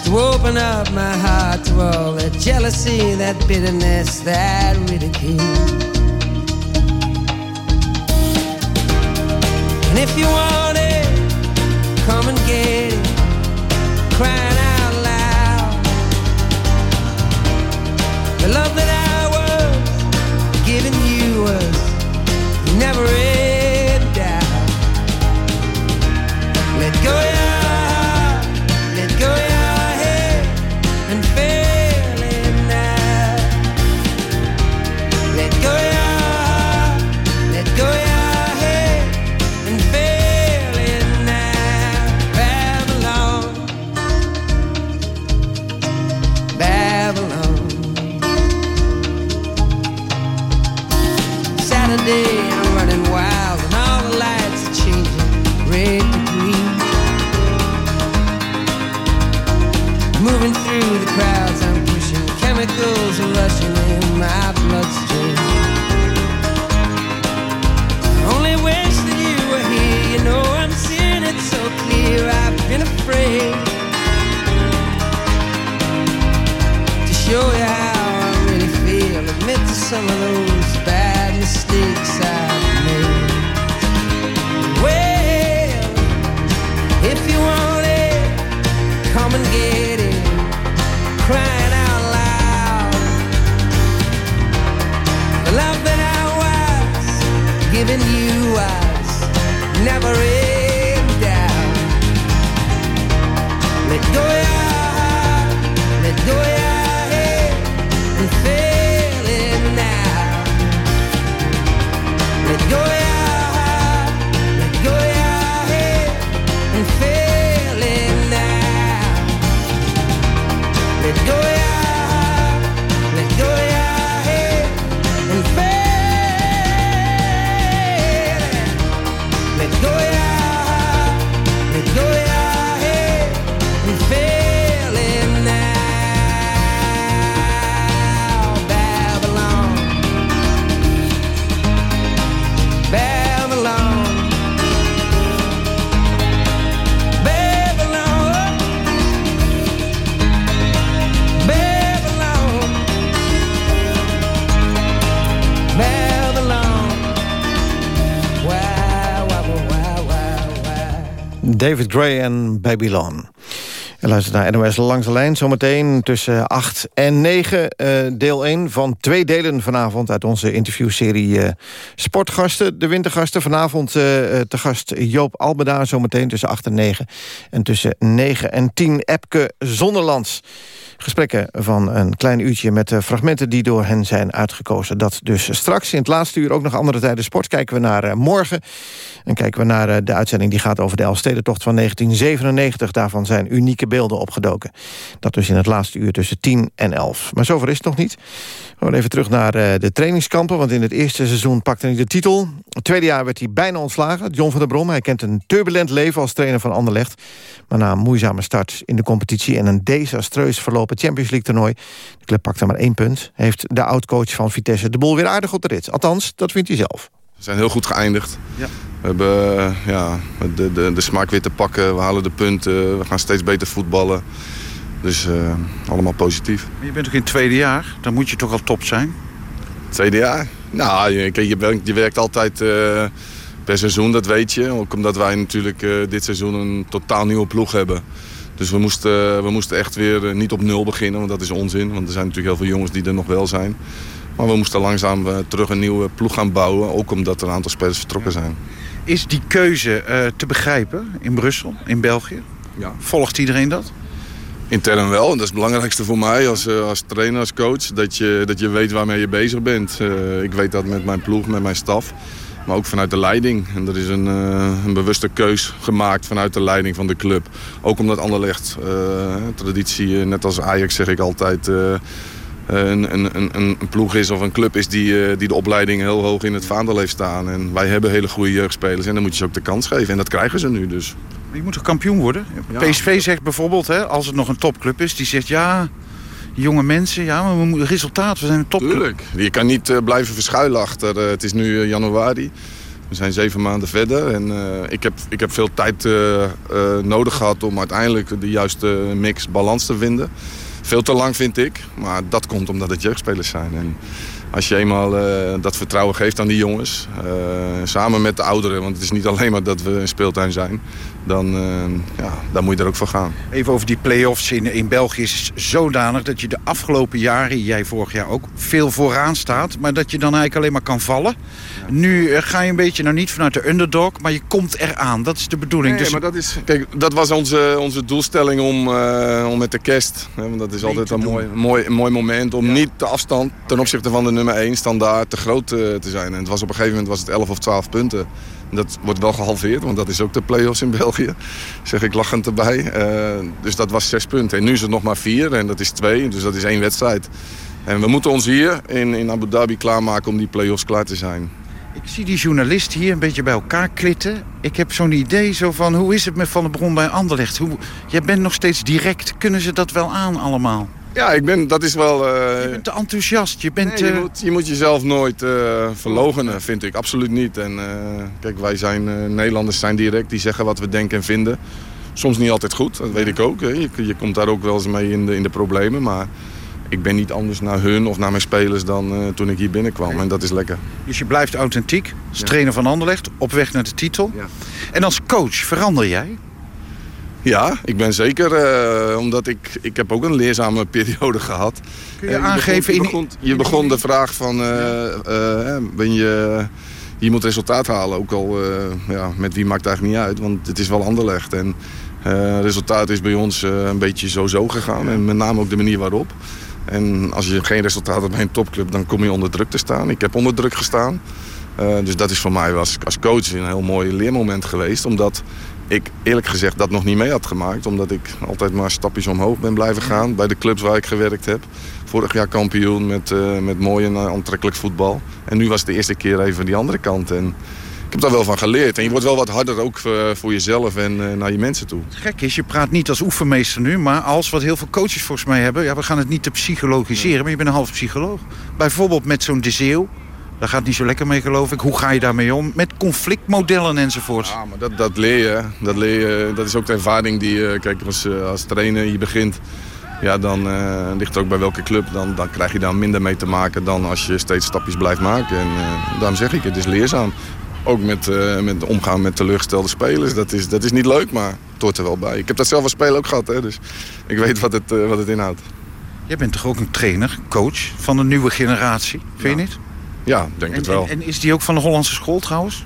To open up my heart to all that jealousy, that bitterness, that ridicule. And if you want it, come and get it, crying out loud. The love that I was giving you was never the thing David Gray en Babylon. En luister naar NOS Langs de Lijn. Zometeen tussen 8 en 9. eh, deel 1 van twee delen vanavond... uit onze interviewserie eh, Sportgasten. De wintergasten. Vanavond eh, te gast Joop Albeda. Zometeen tussen 8 en 9. En tussen 9 en 10 Epke Zonderlands. Gesprekken van een klein uurtje met fragmenten die door hen zijn uitgekozen. Dat dus straks. In het laatste uur ook nog andere tijden sport. Kijken we naar morgen. En kijken we naar de uitzending die gaat over de Elfstedentocht van 1997. Daarvan zijn unieke beelden opgedoken. Dat dus in het laatste uur tussen 10 en 11. Maar zover is het nog niet. We gaan even terug naar eh, de trainingskampen. Want in het eerste seizoen pakte hij de titel. Het tweede jaar werd hij bijna ontslagen. John van der Brom. Hij kent een turbulent leven als trainer van Anderlecht. Maar na een moeizame start in de competitie... en een desastreus verlopen Champions League toernooi... de club pakte maar één punt... heeft de oud-coach van Vitesse de boel weer aardig op de rit. Althans, dat vindt hij zelf. We zijn heel goed geëindigd. Ja. We hebben eh, ja, de, de, de smaak weer te pakken. We halen de punten. We gaan steeds beter voetballen. Dus eh, allemaal positief. Maar je bent ook in het tweede jaar. Dan moet je toch al top zijn? Tweede jaar? Nou, je, je, werkt, je werkt altijd eh, per seizoen, dat weet je. Ook omdat wij natuurlijk dit seizoen een totaal nieuwe ploeg hebben. Dus we moesten, we moesten echt weer niet op nul beginnen, want dat is onzin. Want er zijn natuurlijk heel veel jongens die er nog wel zijn. Maar we moesten langzaam terug een nieuwe ploeg gaan bouwen. Ook omdat er een aantal spelers vertrokken zijn. Is die keuze eh, te begrijpen in Brussel, in België? Ja. Volgt iedereen dat? Intern wel, en dat is het belangrijkste voor mij als, eh, als trainer, als coach. Dat je, dat je weet waarmee je bezig bent. Eh, ik weet dat met mijn ploeg, met mijn staf. Maar ook vanuit de leiding. En er is een, een bewuste keus gemaakt vanuit de leiding van de club. Ook omdat Anderlecht, eh, traditie, net als Ajax zeg ik altijd... eh, een, een, een, een ploeg is of een club is die, eh, die de opleiding heel hoog in het vaandel heeft staan. En wij hebben hele goede jeugdspelers en dan moet je ze ook de kans geven. En dat krijgen ze nu dus. Maar je moet toch kampioen worden? PSV zegt bijvoorbeeld, hè, als het nog een topclub is... die zegt ja, jonge mensen, ja, maar we moeten resultaat. We zijn een topclub. Tuurlijk. Je kan niet eh, blijven verschuilen achter. eh, het is nu januari. We zijn zeven maanden verder. En eh, ik, heb, ik heb veel tijd nodig gehad om uiteindelijk de juiste mix, balans te vinden. Veel te lang vind ik. Maar dat komt omdat het jeugdspelers zijn. En als je eenmaal eh, dat vertrouwen geeft aan die jongens, eh, samen met de ouderen, want het is niet alleen maar dat we een speeltuin zijn, dan, eh, ja, dan moet je er ook voor gaan. Even over die play-offs in, in België is zodanig dat je de afgelopen jaren, jij vorig jaar ook, veel vooraan staat. Maar dat je dan eigenlijk alleen maar kan vallen. Nu eh, ga je een beetje, nou niet vanuit de underdog, maar je komt eraan. Dat is de bedoeling. Nee, dus maar dat is, kijk, dat was onze, onze doelstelling om, eh, om met de kerst. Hè, want dat is altijd een mooi, mooi, mooi moment om niet de afstand ten opzichte van de nummer 1 standaard te groot te zijn. En het was op een gegeven moment was het 11 of 12 punten. Dat wordt wel gehalveerd, want dat is ook de play-offs in België. Zeg ik lachend erbij. Eh, dus dat was zes punten. En nu is het nog maar vier en dat is twee. Dus dat is één wedstrijd. En we moeten ons hier in, in Abu Dhabi klaarmaken om die play-offs klaar te zijn. Ik zie die journalist hier een beetje bij elkaar klitten. Ik heb zo'n idee zo van, hoe is het met Van der Bron bij Anderlecht? Hoe, jij bent nog steeds direct. Kunnen ze dat wel aan allemaal? Ja, ik ben, dat is wel... Je bent te enthousiast. Je, bent, Nee, je, eh, moet, je moet jezelf nooit eh verlogenen, vind ik. Absoluut niet. En eh, kijk, wij zijn eh, Nederlanders zijn direct. Die zeggen wat we denken en vinden. Soms niet altijd goed, dat weet ik ook. Hè. Je, je komt daar ook wel eens mee in de, in de problemen. Maar ik ben niet anders naar hun of naar mijn spelers dan eh, toen ik hier binnenkwam. En dat is lekker. Dus je blijft authentiek. Als Ja. trainer van Anderlecht, op weg naar de titel. En als coach verander jij? Ja, ik ben zeker, eh, omdat ik, ik heb ook een leerzame (laughs) periode gehad. Kun je Eh, aangeven begon, je, begon, je begon de vraag van, eh, ben je, je moet resultaat halen. Ook al, ja, met wie maakt het eigenlijk niet uit, want het is wel Anderlecht. En resultaat is bij ons een beetje zo-zo gegaan. En met name ook de manier waarop. En als je geen resultaat hebt bij een topclub, dan kom je onder druk te staan. Ik heb onder druk gestaan. Dus dat is voor mij was, als coach een heel mooi leermoment geweest. Omdat ik eerlijk gezegd dat nog niet mee had gemaakt. Omdat ik altijd maar stapjes omhoog ben blijven gaan. Bij de clubs waar ik gewerkt heb. Vorig jaar kampioen met, eh, met mooi en eh, aantrekkelijk voetbal. En nu was het de eerste keer even die andere kant. En ik heb daar wel van geleerd. En je wordt wel wat harder ook eh, voor jezelf en naar je mensen toe. Gek is, je praat niet als oefenmeester nu, maar als wat heel veel coaches volgens mij hebben. Ja, we gaan het niet te psychologiseren, maar je bent een half psycholoog. Bijvoorbeeld met zo'n De Zeeuw. Daar gaat niet zo lekker mee, geloof ik. Hoe ga je daarmee om? Met conflictmodellen enzovoort. Ja, maar dat, dat leer je. Dat, leer je. dat is ook de ervaring die je... Kijk, als, eh, als trainer je begint... Ja, dan eh, ligt het ook bij welke club. Dan, dan krijg je daar minder mee te maken dan als je steeds stapjes blijft maken. En eh, daarom zeg ik, het is leerzaam. Ook met, eh, met omgaan met teleurgestelde spelers. Dat is, dat is niet leuk, maar het hoort er wel bij. Ik heb dat zelf als speler ook gehad, hè, dus ik weet wat het, eh, wat het inhoudt. Jij bent toch ook een trainer, coach van de nieuwe generatie, vind je niet? Ja, denk En, het wel. en, en is die ook van de Hollandse school trouwens?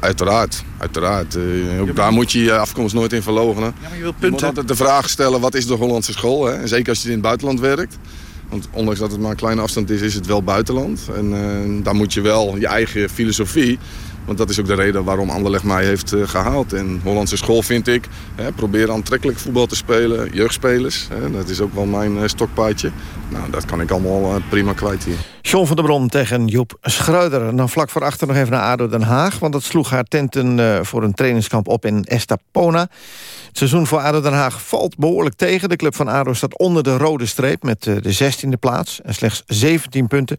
Uiteraard, uiteraard. Eh, ook daar moet je je afkomst nooit in verlogenen. Ja, maar je wilt Je moet punten. altijd de vraag stellen, wat is de Hollandse school? Hè? En zeker als je in het buitenland werkt. Want ondanks dat het maar een kleine afstand is, is het wel buitenland. En eh, daar moet je wel je eigen filosofie... Want dat is ook de reden waarom Anderlecht mij heeft eh, gehaald. En Hollandse school vind ik, hè, probeer aantrekkelijk voetbal te spelen. Jeugdspelers, hè, dat is ook wel mijn stokpaardje. Nou, dat kan ik allemaal prima kwijt hier. John van der Bron tegen Joep Schruider. En dan vlak voor achter nog even naar ADO Den Haag... want dat sloeg haar tenten eh, voor een trainingskamp op in Estapona. Het seizoen voor ADO Den Haag valt behoorlijk tegen. De club van ADO staat onder de rode streep met eh, de 16e plaats. En slechts 17 punten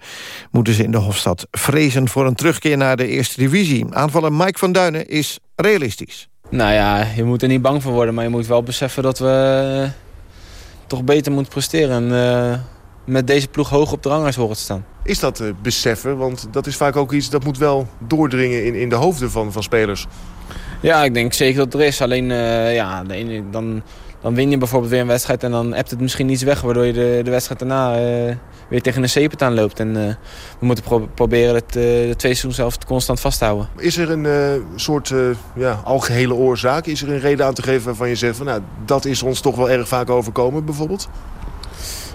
moeten ze in de Hofstad vrezen... voor een terugkeer naar de eerste divisie. Aanvaller Mike van Duinen is realistisch. Nou ja, je moet er niet bang voor worden, maar je moet wel beseffen dat we eh, toch beter moeten presteren. En met deze ploeg hoog op de ranglijst horen te staan. Is dat eh, beseffen? Want dat is vaak ook iets dat moet wel doordringen in, in de hoofden van, van spelers. Ja, ik denk zeker dat er is. Alleen eh, ja, dan, dan win je bijvoorbeeld weer een wedstrijd en dan hebt het misschien iets weg... waardoor je de, de wedstrijd daarna eh, weer tegen een zeepet aanloopt. En eh, we moeten pro- proberen het, de twee seizoenen zelf constant vast te houden. Is er een soort ja, algehele oorzaak? Is er een reden aan te geven waarvan je zegt... van nou, dat is ons toch wel erg vaak overkomen bijvoorbeeld?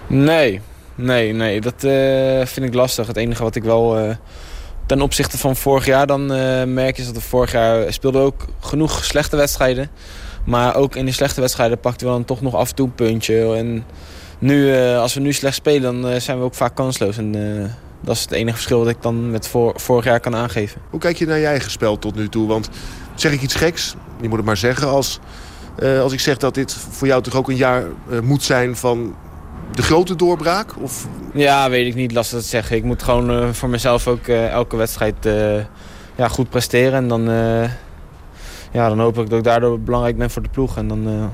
Nee, nee, nee. Dat uh, vind ik lastig. Het enige wat ik wel... Uh, ten opzichte van vorig jaar dan uh, merk je dat we vorig jaar speelden ook genoeg slechte wedstrijden. Maar ook in die slechte wedstrijden pakten we dan toch nog af en toe een puntje. En nu, eh, als we nu slecht spelen, dan eh, zijn we ook vaak kansloos. En eh, dat is het enige verschil dat ik dan met vor- vorig jaar kan aangeven. Hoe kijk je naar je eigen spel tot nu toe? Want zeg ik iets geks, je moet het maar zeggen... als, eh, als ik zeg dat dit voor jou toch ook een jaar eh, moet zijn van de grote doorbraak? Of Ja, weet ik niet, lastig te zeggen. Ik moet gewoon eh, voor mezelf ook eh, elke wedstrijd eh, ja, goed presteren. En dan, ja, dan hoop ik dat ik daardoor belangrijk ben voor de ploeg. En dan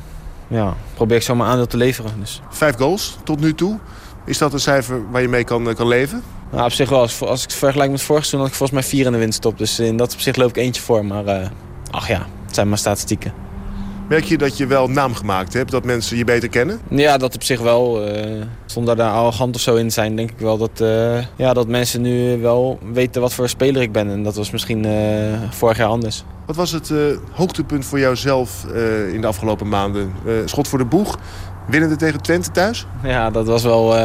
ja, probeer ik zo mijn aandeel te leveren. Dus. vijf goals tot nu toe? Is dat een cijfer waar je mee kan, kan leven? Nou, op zich wel. Als, als ik het vergelijk met vorig seizoen had ik volgens mij vier in de winststop. Dus in dat opzicht loop ik eentje voor. Maar ach ja, het zijn maar statistieken. Merk je dat je wel naam gemaakt hebt? Dat mensen je beter kennen? Ja, dat op zich wel. eh, zonder daar arrogant of zo in te zijn, denk ik wel dat, eh, ja, dat mensen nu wel weten wat voor speler ik ben. En dat was misschien eh, vorig jaar anders. Wat was het hoogtepunt voor jouzelf in de afgelopen maanden? Schot voor de boeg, winnende tegen Twente thuis? (laughs) Ja, dat was wel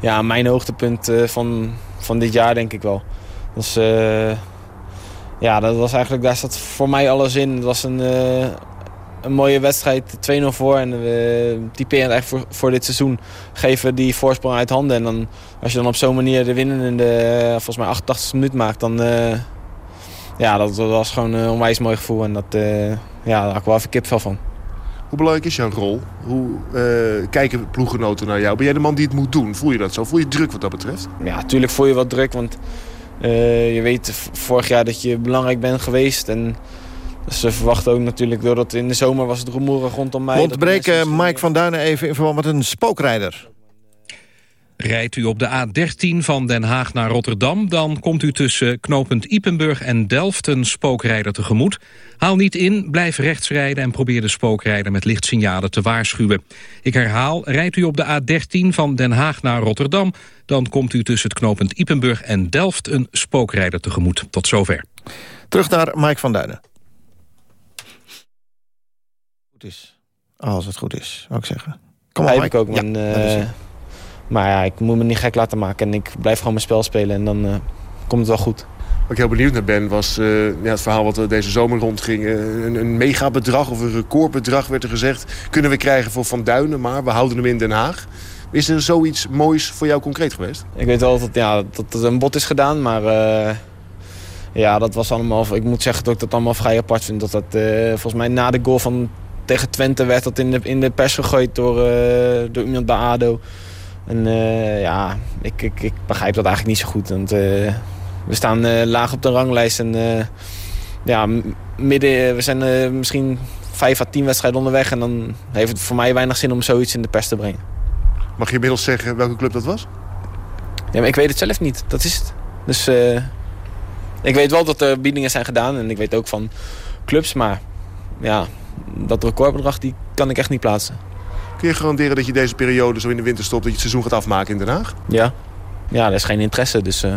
ja, mijn hoogtepunt van, van dit jaar, denk ik wel. Eh, ja, dat was eigenlijk, daar zat voor mij alles in. Het was een, een mooie wedstrijd, 2-0 voor. En we typeren eigenlijk voor, voor dit seizoen. Geven die voorsprong uit handen. En dan, als je dan op zo'n manier de winnen in de, eh, volgens mij 88 minuut maakt, dan... eh, ja, dat, dat was gewoon een onwijs mooi gevoel. En dat, eh, ja, daar had ik wel even kipvel van. Hoe belangrijk is jouw rol? Hoe eh, kijken ploeggenoten naar jou? Ben jij de man die het moet doen? Voel je dat zo? Voel je druk wat dat betreft? Ja, natuurlijk voel je wat druk, want eh, je weet vorig jaar dat je belangrijk bent geweest. En ze verwachten ook natuurlijk, doordat in de zomer was het rumoerig rondom mij. Ontbreken Mike van Duinen even in verband met een spookrijder. Rijdt u op de A13 van Den Haag naar Rotterdam... dan komt u tussen knooppunt Ipenburg en Delft een spookrijder tegemoet. Haal niet in, blijf rechts rijden... en probeer de spookrijder met lichtsignalen te waarschuwen. Ik herhaal, rijdt u op de A13 van Den Haag naar Rotterdam... dan komt u tussen het knooppunt Ipenburg en Delft een spookrijder tegemoet. Tot zover. Terug naar Mike van Duinen. Goed is. Als het goed is, zou ik zeggen. Kom op, ik ook. Ja, dat Eh, maar ja, ik moet me niet gek laten maken. En ik blijf gewoon mijn spel spelen. En dan eh, komt het wel goed. Wat ik heel benieuwd naar ben, was eh, ja, het verhaal wat er deze zomer rondging. Eh, een, een megabedrag of een recordbedrag werd er gezegd. Kunnen we krijgen voor Van Duinen, maar we houden hem in Den Haag. Is er zoiets moois voor jou concreet geweest? Ik weet wel dat, ja, dat er een bot is gedaan, maar eh, ja, dat was allemaal. Ik moet zeggen dat ik dat allemaal vrij apart vind. Dat dat eh, volgens mij na de goal van tegen Twente werd dat in de, in de pers gegooid door, eh, door iemand bij ADO. En eh, ja, ik, ik, ik begrijp dat eigenlijk niet zo goed. Want eh, we staan laag op de ranglijst en ja, midden, we zijn misschien vijf à tien wedstrijden onderweg. En dan heeft het voor mij weinig zin om zoiets in de pers te brengen. Mag je inmiddels zeggen welke club dat was? Ja, maar ik weet het zelf niet. Dat is het. Dus ik weet wel dat er biedingen zijn gedaan. En ik weet ook van clubs. Maar ja, dat recordbedrag die kan ik echt niet plaatsen. Kun je garanderen dat je deze periode zo in de winter stopt... dat je het seizoen gaat afmaken in Den Haag? Ja, ja er is geen interesse. Dus eh,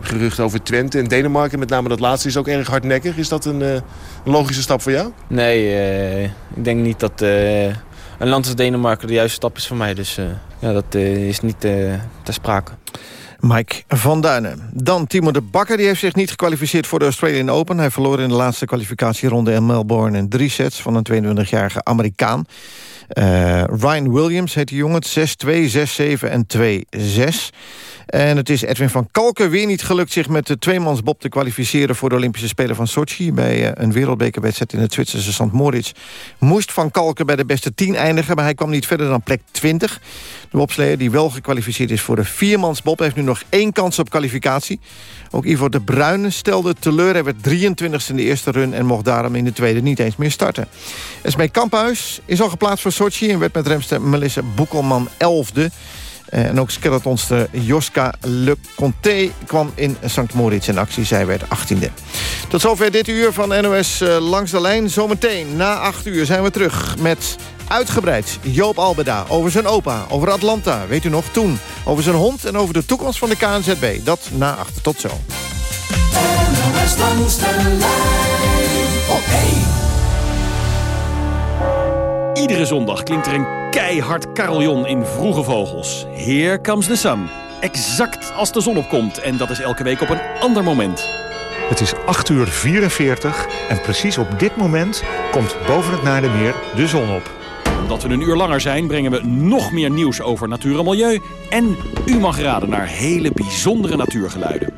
Geruchten over Twente en Denemarken, met name dat laatste, is ook erg hardnekkig. Is dat een, eh, een logische stap voor jou? nee, eh, ik denk niet dat een land als Denemarken de juiste stap is voor mij. Dus ja, dat is niet ter sprake. Mike van Duinen. Dan Timo de Bakker, die heeft zich niet gekwalificeerd voor de Australian Open. Hij verloor in de laatste kwalificatieronde in Melbourne in drie sets... van een 22-jarige Amerikaan. Eh, Ryan Williams heet die jongen, 6-2, 6-7 en 2-6. En het is Edwin van Kalken weer niet gelukt zich met de tweemansbob te kwalificeren... voor de Olympische Spelen van Sochi. Bij eh, een wereldbekerwedstrijd in het Zwitserse St. Moritz... moest van Kalken bij de beste 10 eindigen... maar hij kwam niet verder dan plek 20. De bobsleer die wel gekwalificeerd is voor de viermansbob... heeft nu nog één kans op kwalificatie. Ook Ivo de Bruyne stelde teleur. Hij werd 23e in de eerste run... en mocht daarom in de tweede niet eens meer starten. Esmee Kamphuis is al geplaatst voor Sochi... en werd met remster Melissa Boekelman 11e. Eh, En ook skeletonster Joska Le Conté kwam in St. Moritz in actie. Zij werd 18e. Tot zover dit uur van NOS eh, Langs de Lijn. Zometeen na 8 uur zijn we terug met uitgebreid Joop Albeda over zijn opa, over Atlanta. Weet u nog, toen. Over zijn hond en over de toekomst van de KNZB. Dat na 8. Tot zo. NOS langs de lijn op 1. Iedere zondag klinkt er een keihard carillon in Vroege Vogels. Here comes the sun. Exact als de zon opkomt. En dat is elke week op een ander moment. Het is 8 uur 44 en precies op dit moment komt boven het Naardenmeer de zon op. Omdat we een uur langer zijn, brengen we nog meer nieuws over natuur en milieu. En u mag raden naar hele bijzondere natuurgeluiden.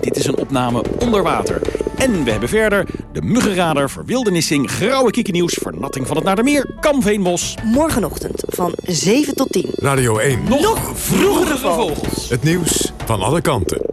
Dit is een opname onder water. En we hebben verder de muggenradar, verwildernissing, grauwe kiekennieuws, vernatting van het Nadermeer, Kamveenbos. Morgenochtend van 7 tot 10. Radio 1. Nog vroegere vogels. Het nieuws van alle kanten.